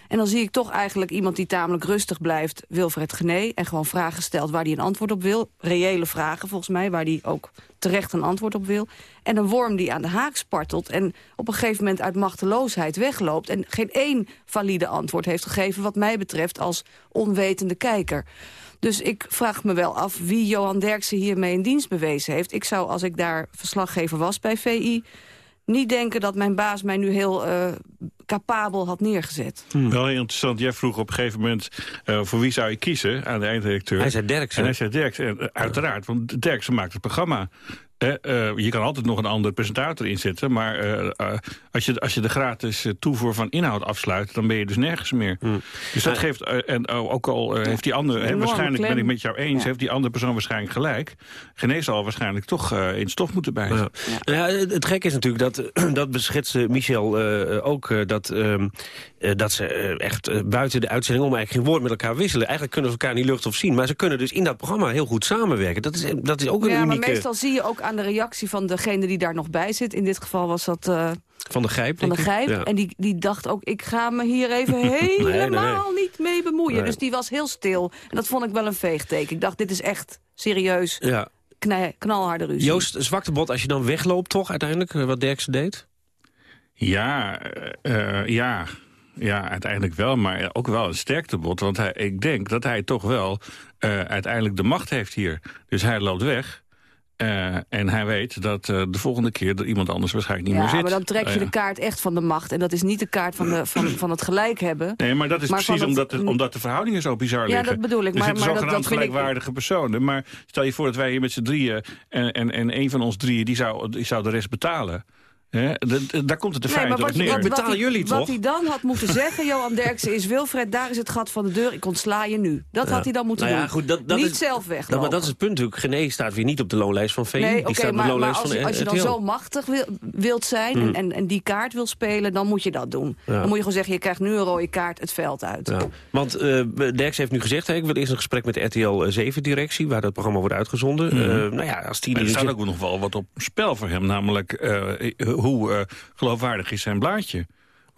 En dan zie ik toch eigenlijk iemand die tamelijk rustig blijft, Wilfred Gené. En gewoon vragen stelt waar hij een antwoord op wil. Reële vragen volgens mij, waar hij ook terecht een antwoord op wil. En een worm die aan de haak spartelt en op een gegeven moment uit machteloosheid wegloopt. En geen één valide antwoord heeft gegeven wat mij betreft als onwetende kijker. Dus ik vraag me wel af wie Johan Derksen hiermee in dienst bewezen heeft. Ik zou, als ik daar verslaggever was bij VI niet denken dat mijn baas mij nu heel uh, capabel had neergezet. Hmm. Wel heel interessant. Jij vroeg op een gegeven moment... Uh, voor wie zou je kiezen aan de eindredacteur? Hij zei Derksen. En hij zei Derksen. En, uh, uiteraard, want Derksen maakt het programma. Uh, je kan altijd nog een andere presentator inzetten... maar uh, als, je, als je de gratis toevoer van inhoud afsluit... dan ben je dus nergens meer. Hmm. Dus dat geeft... en ook al heeft die andere... He, waarschijnlijk ben ik met jou eens... Ja. heeft die andere persoon waarschijnlijk gelijk. Genees zal waarschijnlijk toch in stof moeten bijten. Ja. Ja. het, het gekke is natuurlijk dat... dat beschetste Michel ook... dat, um, dat ze echt buiten de uitzending... om eigenlijk geen woord met elkaar wisselen. Eigenlijk kunnen ze elkaar niet lucht of zien. Maar ze kunnen dus in dat programma heel goed samenwerken. Dat is, dat is ook een ja, unieke... maar meestal zie je ook aan de reactie van degene die daar nog bij zit. In dit geval was dat... Uh, van de Gijp, Van de Gijp. Ja. En die, die dacht ook, ik ga me hier even helemaal nee, niet mee bemoeien. Nee. Dus die was heel stil. En dat vond ik wel een veegteken. Ik dacht, dit is echt serieus ja. knal, knalharde ruzie. Joost, zwakte bot als je dan wegloopt toch uiteindelijk, wat Derksen deed? Ja, uh, ja... Ja, uiteindelijk wel, maar ook wel een sterktebod. Want hij, ik denk dat hij toch wel uh, uiteindelijk de macht heeft hier. Dus hij loopt weg. Uh, en hij weet dat uh, de volgende keer er iemand anders waarschijnlijk niet ja, meer zit. maar dan trek je de kaart echt van de macht. En dat is niet de kaart van, de, van, van het gelijk hebben. Nee, maar dat is maar precies omdat, het, omdat de verhoudingen zo bizar liggen. Ja, dat bedoel ik. Er maar, zitten maar zogenaamd dat, dat gelijkwaardige ik... personen. Maar stel je voor dat wij hier met z'n drieën... en, en, en een van ons drieën die zou, die zou de rest betalen... He, daar komt het de nee, op neer. Wat, betalen jullie wat toch? hij dan had moeten zeggen, Johan Derksen, is... Wilfred, daar is het gat van de deur, ik ontsla je nu. Dat ja. had hij dan moeten nou ja, doen. Goed, dat, dat niet is, zelf weglopen. Dat, maar dat is het punt natuurlijk. Gené staat weer niet op de loonlijst van. Nee, die okay, staat op maar, de loonlijst maar als, van als je dan zo machtig wil, wilt zijn Hmm. en, en, die kaart wil spelen... dan moet je dat doen. Ja. Dan moet je gewoon zeggen, je krijgt nu een rode kaart het veld uit. Ja. Want uh, Derks heeft nu gezegd, hè, ik wil eerst een gesprek met de RTL 7-directie... waar dat programma wordt uitgezonden. Mm. Uh, nou ja, als die er staat ook nog wel wat op spel voor hem. Namelijk, hoe geloofwaardig is zijn blaadje.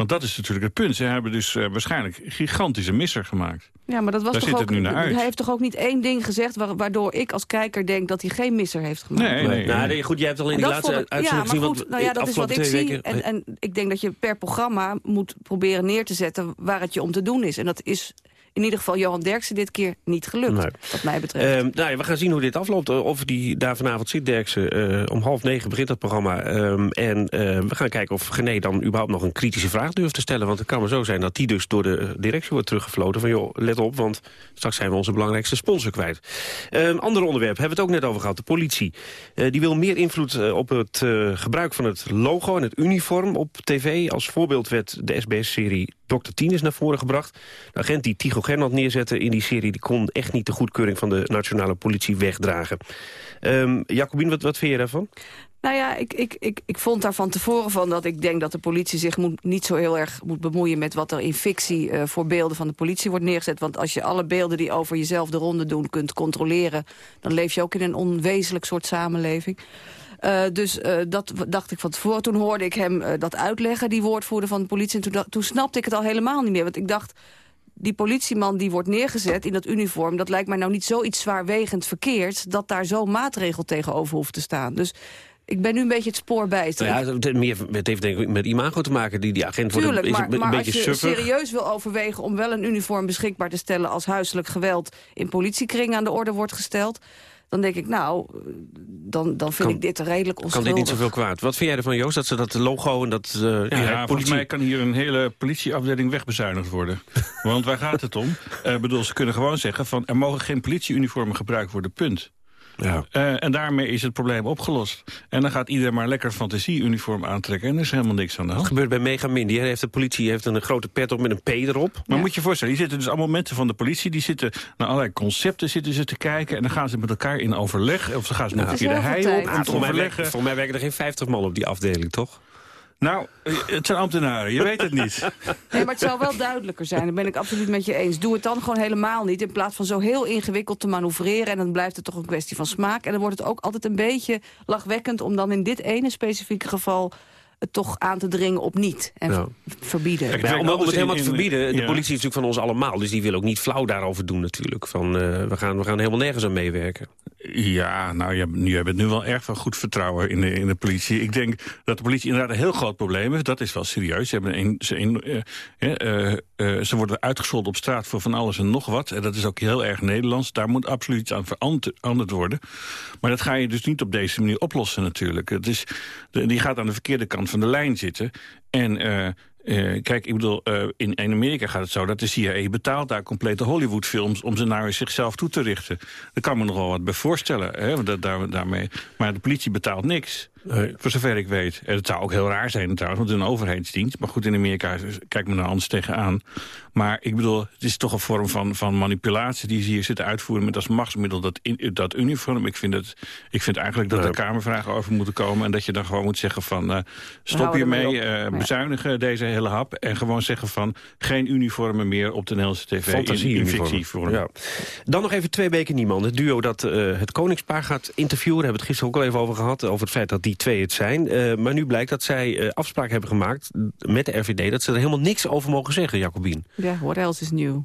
Want dat is natuurlijk het punt. Ze hebben dus uh, waarschijnlijk gigantische misser gemaakt. Ja, maar dat was Daar toch ook, nu naar uit. Hij heeft toch ook niet één ding gezegd... waardoor ik als kijker denk dat hij geen misser heeft gemaakt? Nee, nee, nou, nee. goed, jij hebt alleen die laatste ik, uitzending ja, maar gezien. goed, nou ja, dat is wat ik zie. Weken... En, en ik denk dat je per programma moet proberen neer te zetten... waar het je om te doen is. En dat is in ieder geval Johan Derksen dit keer niet gelukt, nee. wat mij betreft. Uh, nou ja, we gaan zien hoe dit afloopt. Of die daar vanavond zit, Derksen. Uh, om half negen begint dat programma. Um, en uh, we gaan kijken of Gené dan überhaupt nog een kritische vraag durft te stellen. Want het kan maar zo zijn dat die dus door de directie wordt teruggefloten. Van joh, let op, want straks zijn we onze belangrijkste sponsor kwijt. Een um, ander onderwerp, hebben we het ook net over gehad. De politie. Uh, die wil meer invloed op het gebruik van het logo en het uniform op tv. Als voorbeeld werd de SBS-serie Dr. Tien is naar voren gebracht. De agent die Tycho Gernand neerzette in die serie... die kon echt niet de goedkeuring van de nationale politie wegdragen. Um, Jacobien, wat, wat vind je daarvan? Nou ja, ik, ik, ik, ik vond daar van tevoren van dat ik denk dat de politie zich moet, niet zo heel erg moet bemoeien met wat er in fictie eh, voor beelden van de politie wordt neergezet. Want als je alle beelden die over jezelf de ronde doen kunt controleren, dan leef je ook in een onwezenlijk soort samenleving. Uh, dus uh, dat dacht ik van tevoren. Toen hoorde ik hem dat uitleggen, die woordvoerder van de politie. En toen, toen snapte ik het al helemaal niet meer. Want ik dacht, die politieman die wordt neergezet in dat uniform... dat lijkt mij nou niet zoiets zwaarwegend verkeerd... dat daar zo'n maatregel tegenover hoeft te staan. Dus ik ben nu een beetje het spoor bij. Nou ja, het, meer, het heeft denk ik met imago te maken. Die, die agent wordt Tuurlijk, een, is maar, een, maar beetje als je serieus wil overwegen om wel een uniform beschikbaar te stellen... als huiselijk geweld in politiekring aan de orde wordt gesteld... dan denk ik, nou, dan, dan vind Kan- ik dit redelijk Kan onschuldig. dit niet zoveel kwaad? Wat vind jij ervan, Joost? Dat ze dat logo en dat... eh, Ja, ja, volgens politie... mij kan hier een hele politieafdeling wegbezuinigd worden. Want waar gaat het om? Eh, bedoel, ze kunnen gewoon zeggen van... er mogen geen politieuniformen gebruikt worden, punt. Ja. Eh, en daarmee is het probleem opgelost. En dan gaat iedereen maar lekker fantasieuniform aantrekken... en er is helemaal niks aan de Dat hand. gebeurt bij Megamin. Die heeft de politie heeft een grote pet op met een P erop. Maar moet je je voorstellen, hier zitten dus allemaal mensen van de politie... die zitten naar allerlei concepten zitten ze te kijken... en dan gaan ze met elkaar in overleg... of ze gaan ze nog een keer de hei op om te overleggen. volgens mij werken er geen 50 man op die afdeling, toch? Nou, eh, het zijn ambtenaren, je weet het niet. Nee, maar het zou wel duidelijker zijn. Dat ben ik absoluut met je eens. Doe het dan gewoon helemaal niet. In plaats van zo heel ingewikkeld te manoeuvreren. En dan blijft het toch een kwestie van smaak. En dan wordt het ook altijd een beetje lachwekkend... om dan in dit ene specifieke geval het toch aan te dringen op niet. En Ja. verbieden. Ja, om, het helemaal in- te verbieden, de ja. politie is natuurlijk van ons allemaal. Dus die wil ook niet flauw daarover doen natuurlijk. Van, eh, we, gaan, we gaan helemaal nergens aan meewerken. Ja, nou, je, nu hebben nu wel erg veel goed vertrouwen in de, in de politie. Ik denk dat de politie inderdaad een heel groot probleem heeft. Dat is wel serieus. Ze, hebben een, ze, eh, eh, eh, ze worden uitgescholden op straat voor van alles en nog wat. En dat is ook heel erg Nederlands. Daar moet absoluut iets aan veranderd worden. Maar dat ga je dus niet op deze manier oplossen natuurlijk. Het is, die gaat aan de verkeerde kant van de lijn zitten. En... eh, kijk, ik bedoel, eh, in, Amerika gaat het zo dat de CIA betaalt daar complete Hollywoodfilms om ze naar zichzelf toe te richten. Daar kan me nog wel wat bij voorstellen, hè, dat, daar, daarmee. maar de politie betaalt niks. Voor zover ik weet. En het zou ook heel raar zijn trouwens, want een overheidsdienst. Maar goed, in Amerika kijkt men er anders tegenaan. Maar ik bedoel, het is toch een vorm van, van manipulatie... die ze hier zitten uitvoeren met als machtsmiddel dat, in, dat uniform. Ik vind, het, ik vind eigenlijk dat er kamervragen over moeten komen... en dat je dan gewoon moet zeggen van... eh, stop hiermee, Ja. bezuinigen deze hele hap... en gewoon zeggen van geen uniformen meer op de Nederlandse tv... in, in. Ja. Dan nog even twee weken niemand. Het duo dat eh, het Koningspaar gaat interviewen. Daar hebben we het gisteren ook al even over gehad. Over het feit dat die twee het zijn. Eh, maar nu blijkt dat zij eh afspraken hebben gemaakt met de RVD... dat ze er helemaal niks over mogen zeggen, Jacobien. Ja, what else is new?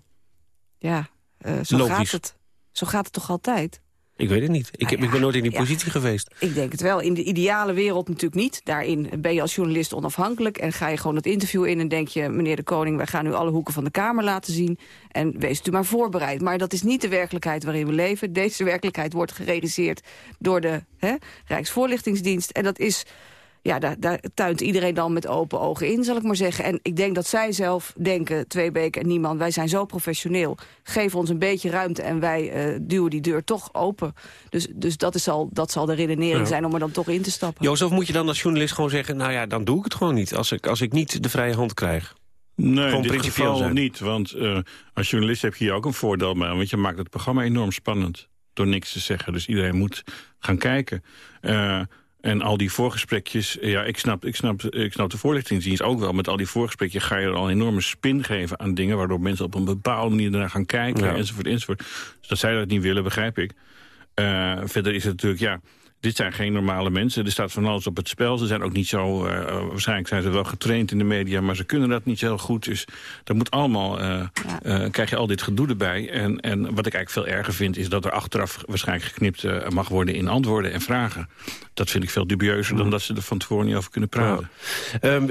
Ja, eh, zo Logisch. gaat het. Zo gaat het toch altijd? Ik weet het niet. Ik, heb, ik ben nooit in die Nou ja. positie geweest. Ik denk het wel. In de ideale wereld natuurlijk niet. Daarin ben je als journalist onafhankelijk... en ga je gewoon het interview in en denk je... meneer de Koning, wij gaan nu alle hoeken van de Kamer laten zien... en wees u maar voorbereid. Maar dat is niet de werkelijkheid waarin we leven. Deze werkelijkheid wordt gerealiseerd door de hè, Rijksvoorlichtingsdienst. En dat is... Ja, daar, daar tuint iedereen dan met open ogen in, zal ik maar zeggen. En ik denk dat zij zelf denken, twee beken en niemand... wij zijn zo professioneel, geef ons een beetje ruimte... en wij eh, duwen die deur toch open. Dus, dus dat, is al, dat zal de redenering Ja. zijn om er dan toch in te stappen. Joost, of moet je dan als journalist gewoon zeggen... nou ja, dan doe ik het gewoon niet. Als ik, als ik niet de vrije hand krijg. Nee, Gewoon in dit geval zijn. niet. Want eh, als journalist heb je hier ook een voordeel bij. Want je maakt het programma enorm spannend. Door niks te zeggen. Dus iedereen moet gaan kijken. Eh, en al die voorgesprekjes... eh, Ja, ik snap, ik, snap, ik snap de voorlichtingsdienst ook wel. Met al die voorgesprekjes ga je er al een enorme spin geven aan dingen... waardoor mensen op een bepaalde manier ernaar gaan kijken. Ja. Enzovoort, enzovoort. Dus dat zij dat niet willen, begrijp ik. Eh, verder is het natuurlijk, ja... Dit zijn geen normale mensen. Er staat van alles op het spel. Ze zijn ook niet zo... eh, waarschijnlijk zijn ze wel getraind in de media... maar ze kunnen dat niet zo heel goed. Dus dat moet allemaal... eh, eh, krijg je al dit gedoe erbij. En, en wat ik eigenlijk veel erger vind... is dat er achteraf waarschijnlijk geknipt mag worden... in antwoorden en vragen. Dat vind ik veel dubieuzer... dan dat ze er van tevoren niet over kunnen praten. Ehm,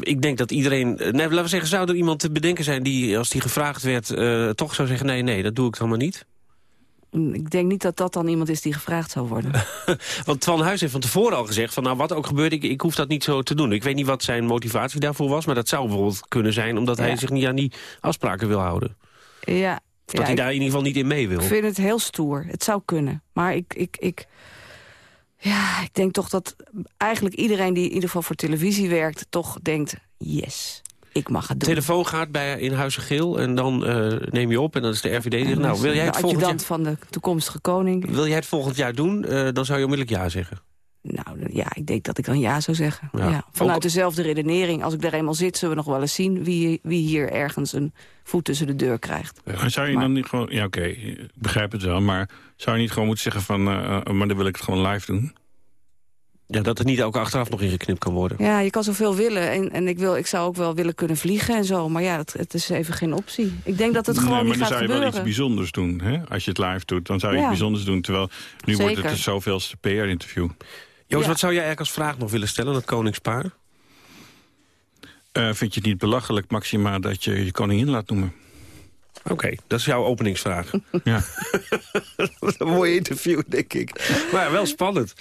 ik denk dat iedereen... Nee, laten we zeggen, zou er iemand te bedenken zijn... die, als die gevraagd werd, eh, toch zou zeggen... nee, nee, dat doe ik allemaal niet? Ik denk niet dat dat dan iemand is die gevraagd zou worden. Want Twan Huis heeft van tevoren al gezegd... van nou, wat ook gebeurt, ik, ik hoef dat niet zo te doen. Ik weet niet wat zijn motivatie daarvoor was... maar dat zou bijvoorbeeld kunnen zijn... omdat hij zich niet aan die afspraken wil houden. Ja, Of dat ja, hij daar in ieder geval niet in mee wil. Ik vind het heel stoer. Het zou kunnen. Maar ik, ik, ik, ja, ik denk toch dat eigenlijk iedereen die in ieder geval voor televisie werkt... toch denkt, yes, ik mag het doen. telefoon gaat bij in Huizen Geel en dan eh, neem je op... en dan is de RVD die zegt, nou, wil jij de het volgend jaar... adjudant van de toekomstige koning. Wil jij het volgend jaar doen? Eh, dan zou je onmiddellijk ja zeggen. Nou, ja, ik denk dat ik dan ja zou zeggen. Ja. Ja. Vanuit Ook- dezelfde redenering. Als ik daar eenmaal zit, zullen we nog wel eens zien... wie, wie hier ergens een voet tussen de deur krijgt. Maar zou je dan niet gewoon... Ja, oké, ik begrijp het wel. Maar zou je niet gewoon moeten zeggen van... eh, eh, maar dan wil ik het gewoon live doen? Ja, dat er niet ook achteraf nog ingeknipt kan worden. Ja, je kan zoveel willen. En, en ik, wil, ik zou ook wel willen kunnen vliegen en zo. Maar ja, het, het is even geen optie. Ik denk dat het gewoon nee, maar niet dan gaat zou je wel iets bijzonders doen. Hè? Als je het live doet, dan zou je Ja. iets bijzonders doen. Terwijl nu wordt het het zoveelste PR-interview. Joost, wat zou jij eigenlijk als vraag nog willen stellen aan het koningspaar? Eh, vind je het niet belachelijk, Maxima, dat je je koningin laat noemen? Oké, dat is jouw openingsvraag. Ja. Een mooi interview, denk ik. Maar wel spannend.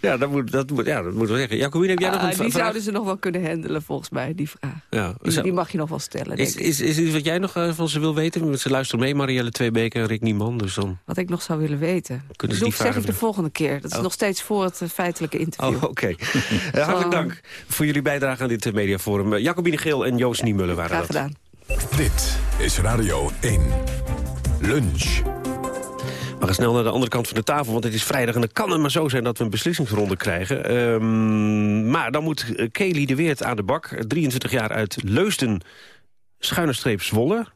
Ja, dat moet, dat moet, ja, dat moet wel zeggen. Jacobine, heb jij nog Ah, een die vraag? zouden ze nog wel kunnen handelen, volgens mij, die vraag. Ja, Die, mag je nog wel stellen, denk is, ik. is, is iets wat jij nog eh, van ze wil weten? Want ze luisteren mee, Marielle Tweebeke en Rick Nieman. Dus dan... Wat ik nog zou willen weten. Kunnen ze Dat die zeg vragen ik de volgende keer. Dat is Oh. nog steeds voor het eh, feitelijke interview. Oh, oké. Eh, hartelijk dank voor jullie bijdrage aan dit mediaforum. Jacobine Geel en Joost Niemullen waren Graag dat. gedaan. Dit is Radio 1. Lunch. We gaan snel naar de andere kant van de tafel, want het is vrijdag... en het kan het maar zo zijn dat we een beslissingsronde krijgen. Ehm, maar dan moet eh, Kelly de Weert aan de bak. 23 jaar uit Leusden, schuine streep Zwolle.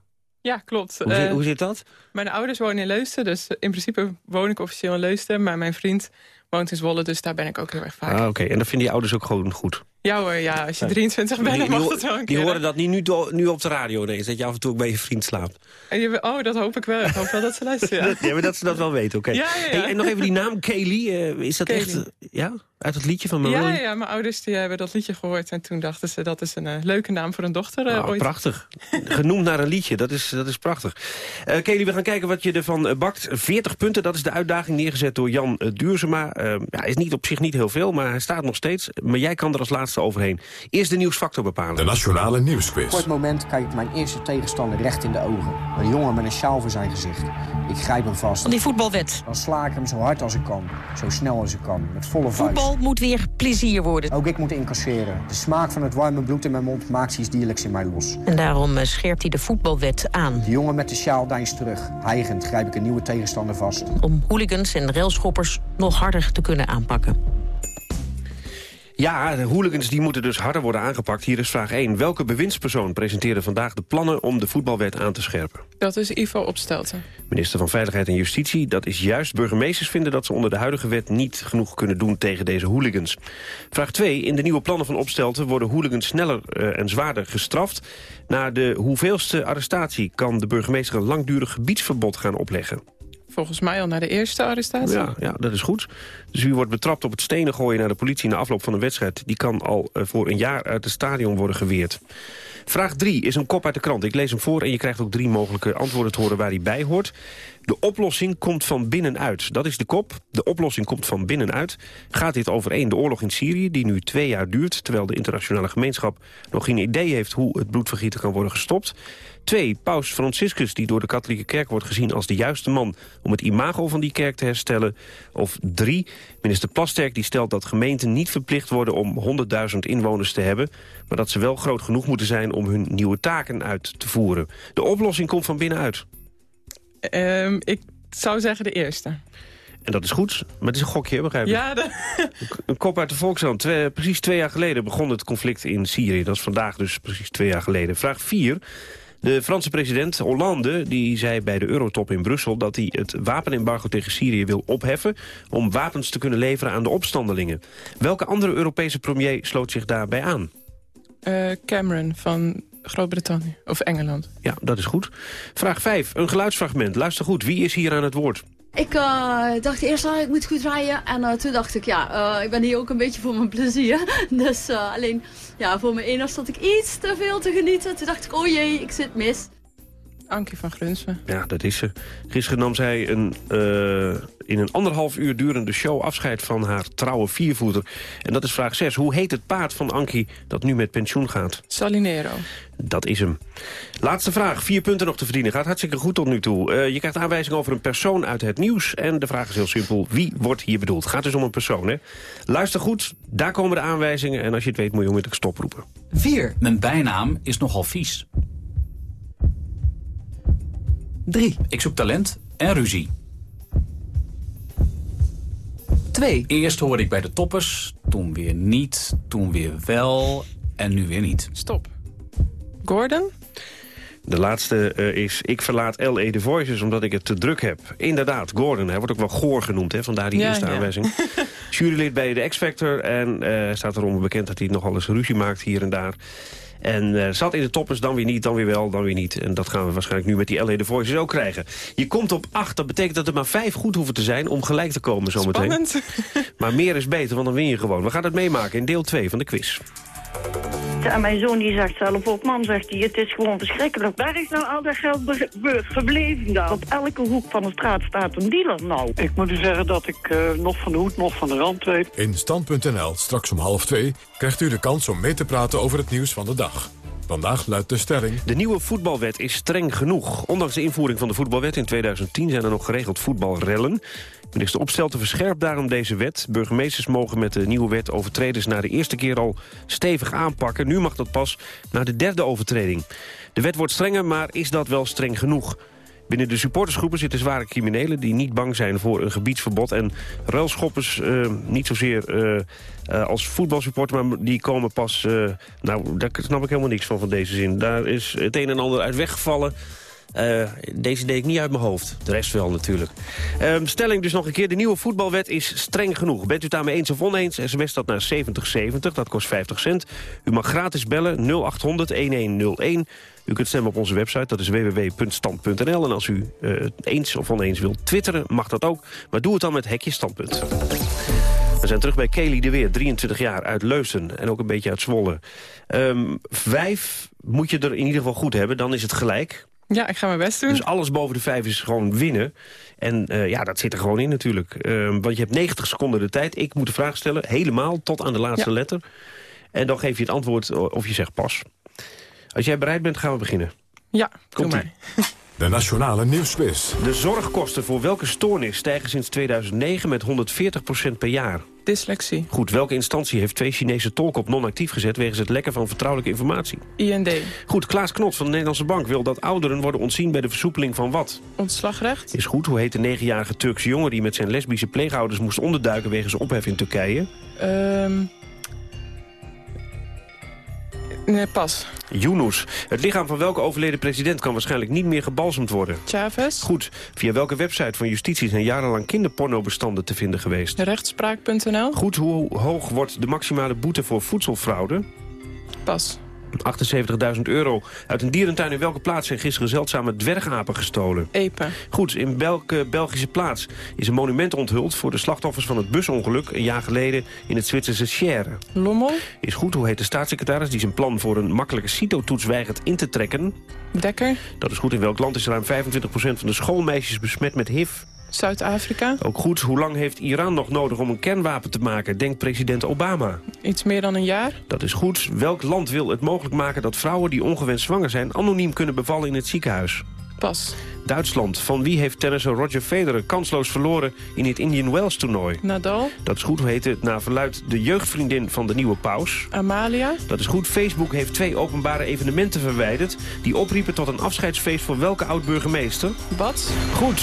Ja, klopt. Hoe, zit, Eh, hoe zit dat? Mijn ouders wonen in Leusden, dus in principe woon ik officieel in Leusden. Maar mijn vriend woont in Zwolle, dus daar ben ik ook heel erg vaak. Ah, Oké, en dat vinden je ouders ook gewoon goed? Ja hoor, ja, als je Ja. 23 bent, dan die, mag die, dat wel een die keer. hè? horen dat niet nu, nu op de radio ineens, dat je af en toe ook bij je vriend slaapt. En je- Oh, dat hoop ik wel. Ik hoop wel dat ze luisteren, ja. Ja, maar dat ze dat wel weten, oké. Ja. Hey, en nog even die naam, Kelly, eh, is dat echt eh, ja, uit het liedje van Marilyn? Ja, ja, mijn ouders die hebben dat liedje gehoord en toen dachten ze dat is een eh, leuke naam voor een dochter eh, Ah, ooit. prachtig. Genoemd naar een liedje, dat is, dat is prachtig. Eh Kelly, we gaan kijken wat je ervan bakt. 40 punten, dat is de uitdaging neergezet door Jan Duursema. Eh, ja, is niet op zich niet heel veel, maar hij staat nog steeds. Maar jij kan er als laatste overheen. Eerst de nieuwsfactor bepalen. De Nationale Nieuwsquiz. Op het moment kijk ik mijn eerste tegenstander recht in de ogen. Een jongen met een sjaal voor zijn gezicht. Ik grijp hem vast. Van die voetbalwet. Dan sla ik hem zo hard als ik kan. Zo snel als ik kan. Met volle vuist. Voetbal moet weer plezier worden. Ook ik moet incasseren. De smaak van het warme bloed in mijn mond maakt iets dierlijks in mij los. En daarom eh, scherpt hij de voetbalwet aan. De jongen met de sjaal deinst terug. Hijgend grijp ik een nieuwe tegenstander vast. Om hooligans en railschoppers nog harder te kunnen aanpakken. Ja, de hooligans die moeten dus harder worden aangepakt. Hier is vraag 1. Welke bewindspersoon presenteerde vandaag de plannen om de voetbalwet aan te scherpen? Dat is Ivo Opstelten. Minister van Veiligheid en Justitie, dat is juist. Burgemeesters vinden dat ze onder de huidige wet niet genoeg kunnen doen tegen deze hooligans. Vraag 2. In de nieuwe plannen van Opstelten worden hooligans sneller eh, en zwaarder gestraft. Na de hoeveelste arrestatie kan de burgemeester een langdurig gebiedsverbod gaan opleggen. Volgens mij al na de eerste arrestatie. Ja, ja, dat is goed. Dus wie wordt betrapt op het stenen gooien naar de politie... na afloop van een wedstrijd... die kan al eh, voor een jaar uit het stadion worden geweerd. Vraag 3 is een kop uit de krant. Ik lees hem voor en je krijgt ook drie mogelijke antwoorden te horen waar hij bij hoort. De oplossing komt van binnenuit. Dat is de kop. De oplossing komt van binnenuit. Gaat dit over één, de oorlog in Syrië, die nu twee jaar duurt... terwijl de internationale gemeenschap nog geen idee heeft... hoe het bloedvergieten kan worden gestopt. Twee, paus Franciscus, die door de katholieke kerk wordt gezien als de juiste man... om het imago van die kerk te herstellen. Of drie, minister Plasterk die stelt dat gemeenten niet verplicht worden... om 100.000 inwoners te hebben... maar dat ze wel groot genoeg moeten zijn om hun nieuwe taken uit te voeren. De oplossing komt van binnenuit. Ehm, ik zou zeggen de eerste. En dat is goed, maar het is een gokje, begrijp je? Ja, de- Een kop uit de Volkshand. Twee- precies twee jaar geleden begon het conflict in Syrië. Dat is vandaag dus precies twee jaar geleden. Vraag 4. De Franse president Hollande die zei bij de Eurotop in Brussel... dat hij het wapenembargo tegen Syrië wil opheffen... om wapens te kunnen leveren aan de opstandelingen. Welke andere Europese premier sloot zich daarbij aan? Eh, Cameron van Groot-Brittannië. Of Engeland. Ja, dat is goed. Vraag 5. Een geluidsfragment. Luister goed. Wie is hier aan het woord? Ik eh, dacht eerst, ah, ik moet goed rijden. En eh, toen dacht ik, ja, eh, ik ben hier ook een beetje voor mijn plezier. Dus eh, alleen, ja, voor mijn ene stond ik iets te veel te genieten. Toen dacht ik, oh jee, ik zit mis. Ankie van Grunsven. Ja, dat is ze. Gisteren nam zij een, eh, in een anderhalf uur durende show afscheid van haar trouwe viervoeter. En dat is vraag 6. Hoe heet het paard van Ankie dat nu met pensioen gaat? Salinero. Dat is hem. Laatste vraag. Vier punten nog te verdienen. Gaat hartstikke goed tot nu toe. Eh, je krijgt aanwijzing over een persoon uit het nieuws. En de vraag is heel simpel. Wie wordt hier bedoeld? Gaat dus om een persoon, hè? Luister goed. Daar komen de aanwijzingen. En als je het weet moet je onmiddellijk stop roepen. 4. Mijn bijnaam is nogal vies. 3. Ik zoek talent en ruzie. 2. Eerst hoorde ik bij de toppers, toen weer niet, toen weer wel en nu weer niet. Stop. Gordon? De laatste uh, is, ik verlaat L.A. The Voices omdat ik het te druk heb. Inderdaad, Gordon, hij wordt ook wel Goor genoemd, hè, vandaar die Ja, eerste ja. aanwijzing. Jurylid bij de X-Factor en eh, staat erom bekend dat hij nogal eens ruzie maakt hier en daar. En eh, zat in de toppers, dan weer niet, dan weer wel, dan weer niet. En dat gaan we waarschijnlijk nu met die L.A. The Voices ook krijgen. Je komt op acht, dat betekent dat er maar vijf goed hoeven te zijn... om gelijk te komen zometeen. Spannend. Maar meer is beter, want dan win je gewoon. We gaan het meemaken in deel 2 van de quiz. En mijn zoon die zegt zelf op, man zegt hij, het is gewoon verschrikkelijk. Waar is nou al dat geld gebleven dan? Op elke hoek van de straat staat een dealer nou. Ik moet u zeggen dat ik eh, nog van de hoed, nog van de rand weet. In Stand.nl, straks om half twee, krijgt u de kans om mee te praten over het nieuws van de dag. Vandaag luidt de stelling... De nieuwe voetbalwet is streng genoeg. Ondanks de invoering van de voetbalwet in 2010 zijn er nog geregeld voetbalrellen. Minister Opstelten verscherpt daarom deze wet. Burgemeesters mogen met de nieuwe wet overtreders na de eerste keer al stevig aanpakken. Nu mag dat pas na de derde overtreding. De wet wordt strenger, maar is dat wel streng genoeg? Binnen de supportersgroepen zitten zware criminelen... die niet bang zijn voor een gebiedsverbod. En ruilschoppers, eh, niet zozeer eh, eh, als voetbalsupporter... maar die komen pas... nou, daar snap ik helemaal niks van, van deze zin. Daar is het een en ander uit weggevallen... Eh, deze deed ik niet uit mijn hoofd. De rest wel natuurlijk. Ehm, stelling dus nog een keer. De nieuwe voetbalwet is streng genoeg. Bent u het daarmee eens of oneens? SMS dat naar 7070. Dat kost 50 cent. U mag gratis bellen 0800 1101. U kunt stemmen op onze website. Dat is www.stand.nl. En als u het eens of oneens wilt twitteren, mag dat ook. Maar doe het dan met hekje standpunt. We zijn terug bij Kelly de Weer, 23 jaar, uit Leusden. En ook een beetje uit Zwolle. Ehm, vijf moet je er in ieder geval goed hebben. Dan is het gelijk. Ja, ik ga mijn best doen. Dus alles boven de vijf is gewoon winnen. En eh, ja, dat zit er gewoon in natuurlijk. Ehm, want je hebt 90 seconden de tijd. Ik moet de vraag stellen, helemaal tot aan de laatste Ja. letter. En dan geef je het antwoord of je zegt pas. Als jij bereid bent, gaan we beginnen. Ja, doe Komt-ie. maar. De Nationale Nieuwsquiz. De zorgkosten voor welke stoornis stijgen sinds 2009 met 140% per jaar? Dyslexie. Goed, welke instantie heeft twee Chinese tolken op non-actief gezet... wegens het lekken van vertrouwelijke informatie? IND. Goed, Klaas Knot van de Nederlandse Bank wil dat ouderen worden ontzien... bij de versoepeling van wat? Ontslagrecht. Is goed, hoe heet de negenjarige Turkse jongen... die met zijn lesbische pleegouders moest onderduiken wegens ophef in Turkije? Ehm nee, pas. Yunus. Het lichaam van welke overleden president kan waarschijnlijk niet meer gebalsemd worden? Chavez. Goed, via welke website van justitie zijn jarenlang kinderpornobestanden te vinden geweest? Rechtspraak.nl. Goed, hoe hoog wordt de maximale boete voor voedselfraude? Pas. 78.000 euro. Uit een dierentuin in welke plaats zijn gisteren zeldzame dwergapen gestolen? Epe. Goed, in welke Belgische plaats is een monument onthuld... voor de slachtoffers van het busongeluk een jaar geleden in het Zwitserse Sierre? Lommel. Is goed, hoe heet de staatssecretaris die zijn plan voor een makkelijke CITO-toets weigert in te trekken? Dekker. Dat is goed, in welk land is ruim 25% van de schoolmeisjes besmet met HIV? Zuid-Afrika. Ook goed, hoe lang heeft Iran nog nodig om een kernwapen te maken, denkt president Obama? Iets meer dan een jaar. Dat is goed. Welk land wil het mogelijk maken dat vrouwen die ongewenst zwanger zijn... anoniem kunnen bevallen in het ziekenhuis? Pas. Duitsland. Van wie heeft tennisser Roger Federer kansloos verloren in het Indian Wells toernooi? Nadal. Dat is goed. Hoe heet het naar verluid de jeugdvriendin van de nieuwe paus? Amalia. Dat is goed. Facebook heeft twee openbare evenementen verwijderd... die opriepen tot een afscheidsfeest voor welke oud-burgemeester? Bats. Goed.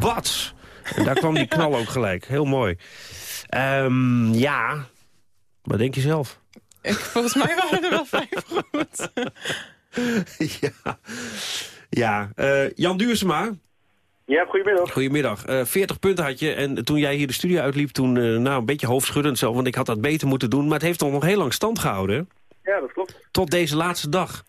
Bats. En daar kwam die knal ook gelijk. Heel mooi. Ehm, ja, wat denk je zelf? Ik, volgens mij waren er wel vijf goed. ja, ja. eh, Jan Duursema. Ja, goedemiddag. Goedemiddag. Eh 40 punten had je en toen jij hier de studio uitliep... toen eh, nou, een beetje hoofdschuddend zo, want ik had dat beter moeten doen. Maar het heeft toch nog heel lang stand gehouden, hè? Ja, dat klopt. Tot deze laatste dag.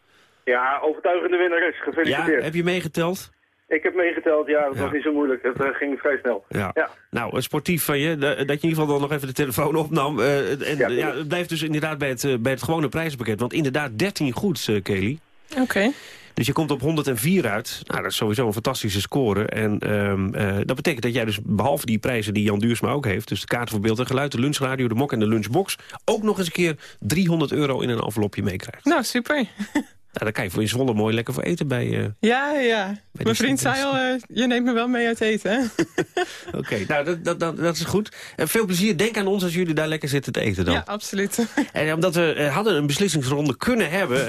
Ja, overtuigende winnaar is. Ja, Gefeliciteerd. heb je meegeteld? Ik heb meegeteld, ja, dat Ja. was niet zo moeilijk. Het eh, ging vrij snel. Ja. Ja. Nou, eh, sportief van je, da- dat je in ieder geval dan nog even de telefoon opnam. eh, en, Ja, het blijft dus inderdaad bij het, bij het gewone prijzenpakket. Want inderdaad 13 goeds, eh, Kelly. Oké. Dus je komt op 104 uit. Nou, dat is sowieso een fantastische score. En ehm, eh, dat betekent dat jij dus behalve die prijzen die Jan Duursma ook heeft... dus de kaarten voor beeld en geluid, de lunchradio, de mok en de lunchbox... ook nog eens een keer 300 euro in een envelopje meekrijgt. Nou, super. Daar kan je voor je Zwolle mooi lekker voor eten bij... eh, Ja, ja. Mijn vriend zei al, eh, je neemt me wel mee uit eten. hè? Oké, nou, dat, dat, dat, dat is goed. En veel plezier. Denk aan ons als jullie daar lekker zitten te eten dan. Ja, absoluut. En omdat we eh, hadden een beslissingsronde kunnen hebben...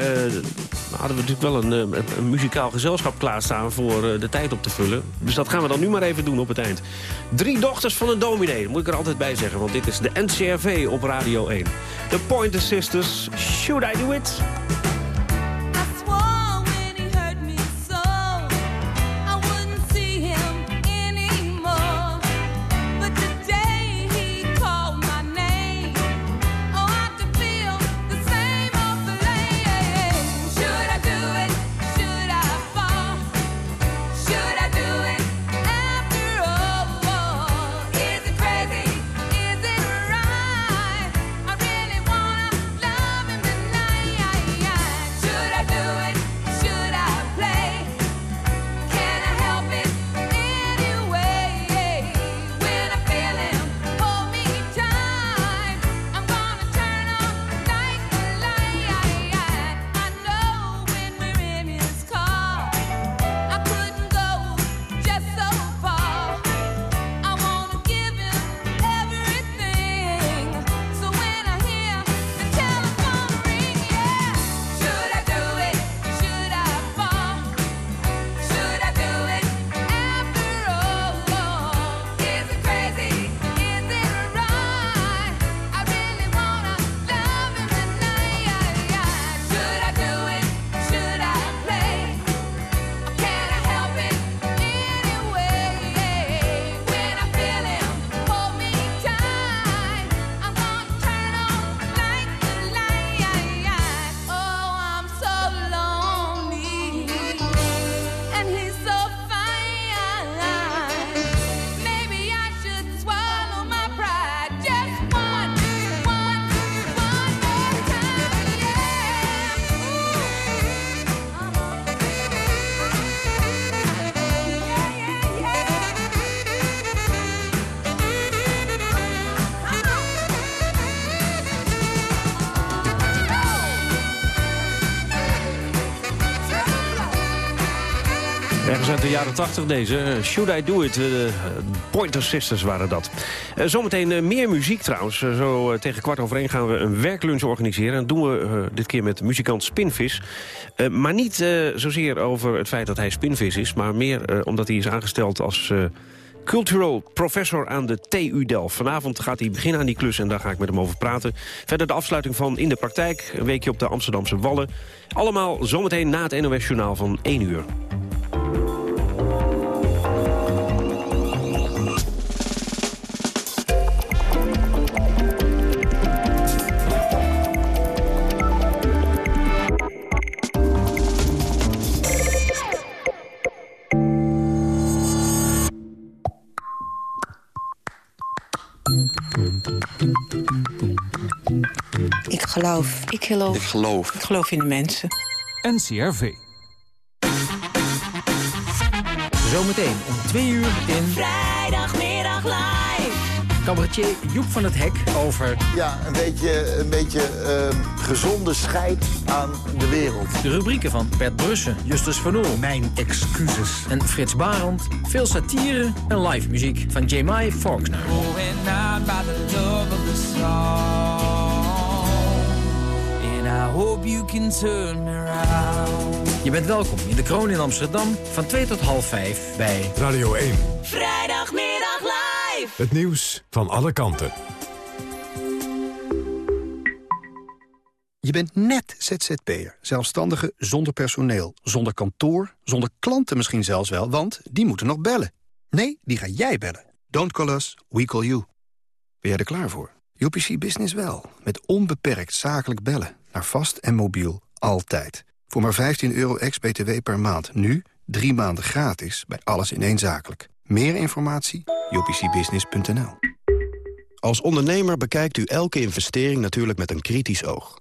hadden we natuurlijk wel een, een, muzikaal gezelschap klaarstaan... voor de tijd op te vullen. Dus dat gaan we dan nu maar even doen op het eind. Drie dochters van een dominee, moet ik er altijd bij zeggen. Want dit is de NCRV op Radio 1. De Pointer Sisters, Should I Do It? De jaren 80 deze. eh, Should I Do It? eh, Pointer Sisters waren dat. Eh, zometeen eh, meer muziek trouwens. Zo tegen kwart over één gaan we een werklunch organiseren. En dat doen we dit keer met muzikant Spinvis. Maar niet zozeer over het feit dat hij Spinvis is... maar meer omdat hij is aangesteld als... Cultural professor aan de TU Delft. Vanavond gaat hij beginnen aan die klus en daar ga ik met hem over praten. Verder de afsluiting van In de Praktijk, een weekje op de Amsterdamse Wallen. Allemaal zometeen na het NOS Journaal van 1 uur. Geloof. Ik geloof. Ik geloof. Ik geloof in de mensen. NCRV. Zometeen om twee uur in... Vrijdagmiddag live. Cabaretier Joep van het Hek over... Ja, een beetje, een beetje ehm, gezonde scheid aan de wereld. De rubrieken van Bert Brussen, Justus Van Oel. Mijn excuses. En Frits Barend. Veel satire en live muziek van Jamai Faulkner. Going I hope you can turn me around. Je bent welkom in de Kroon in Amsterdam van 2 tot half 5 bij Radio 1. Vrijdagmiddag live. Het nieuws van alle kanten. Je bent net ZZP'er, zelfstandige zonder personeel, zonder kantoor, zonder klanten misschien zelfs wel, want die moeten nog bellen. Nee, die ga jij bellen. Don't call us, we call you. Ben jij er klaar voor? UPC Business wel, met onbeperkt zakelijk bellen, naar vast en mobiel, altijd. Voor maar 15 euro ex-BTW per maand, nu drie maanden gratis bij alles in één zakelijk. Meer informatie? upcbusiness.nl Als ondernemer bekijkt u elke investering natuurlijk met een kritisch oog.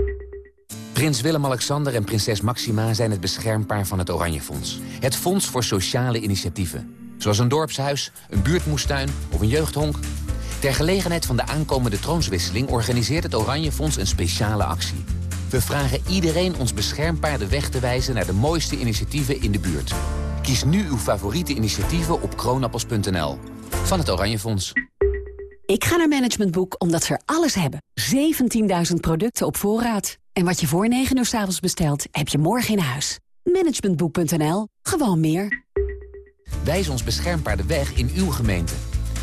Prins Willem-Alexander en prinses Maxima zijn het beschermpaar van het Oranje Fonds. Het fonds voor sociale initiatieven. Zoals een dorpshuis, een buurtmoestuin of een jeugdhonk. Ter gelegenheid van de aankomende troonswisseling organiseert het Oranje Fonds een speciale actie. We vragen iedereen ons beschermpaar de weg te wijzen naar de mooiste initiatieven in de buurt. Kies nu uw favoriete initiatieven op kroonappels.nl. Van het Oranje Fonds. Ik ga naar Management Boek omdat ze er alles hebben. 17.000 producten op voorraad. En wat je voor 9 uur s avonds bestelt, heb je morgen in huis. Managementboek.nl. Gewoon meer. Wijs ons beschermpaar de weg in uw gemeente.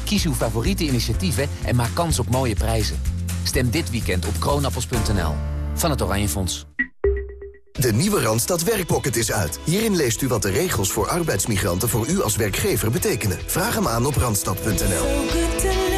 Kies uw favoriete initiatieven en maak kans op mooie prijzen. Stem dit weekend op kroonappels.nl. Van het Oranje Fonds. De nieuwe Randstad Werkpocket is uit. Hierin leest u wat de regels voor arbeidsmigranten voor u als werkgever betekenen. Vraag hem aan op randstad.nl.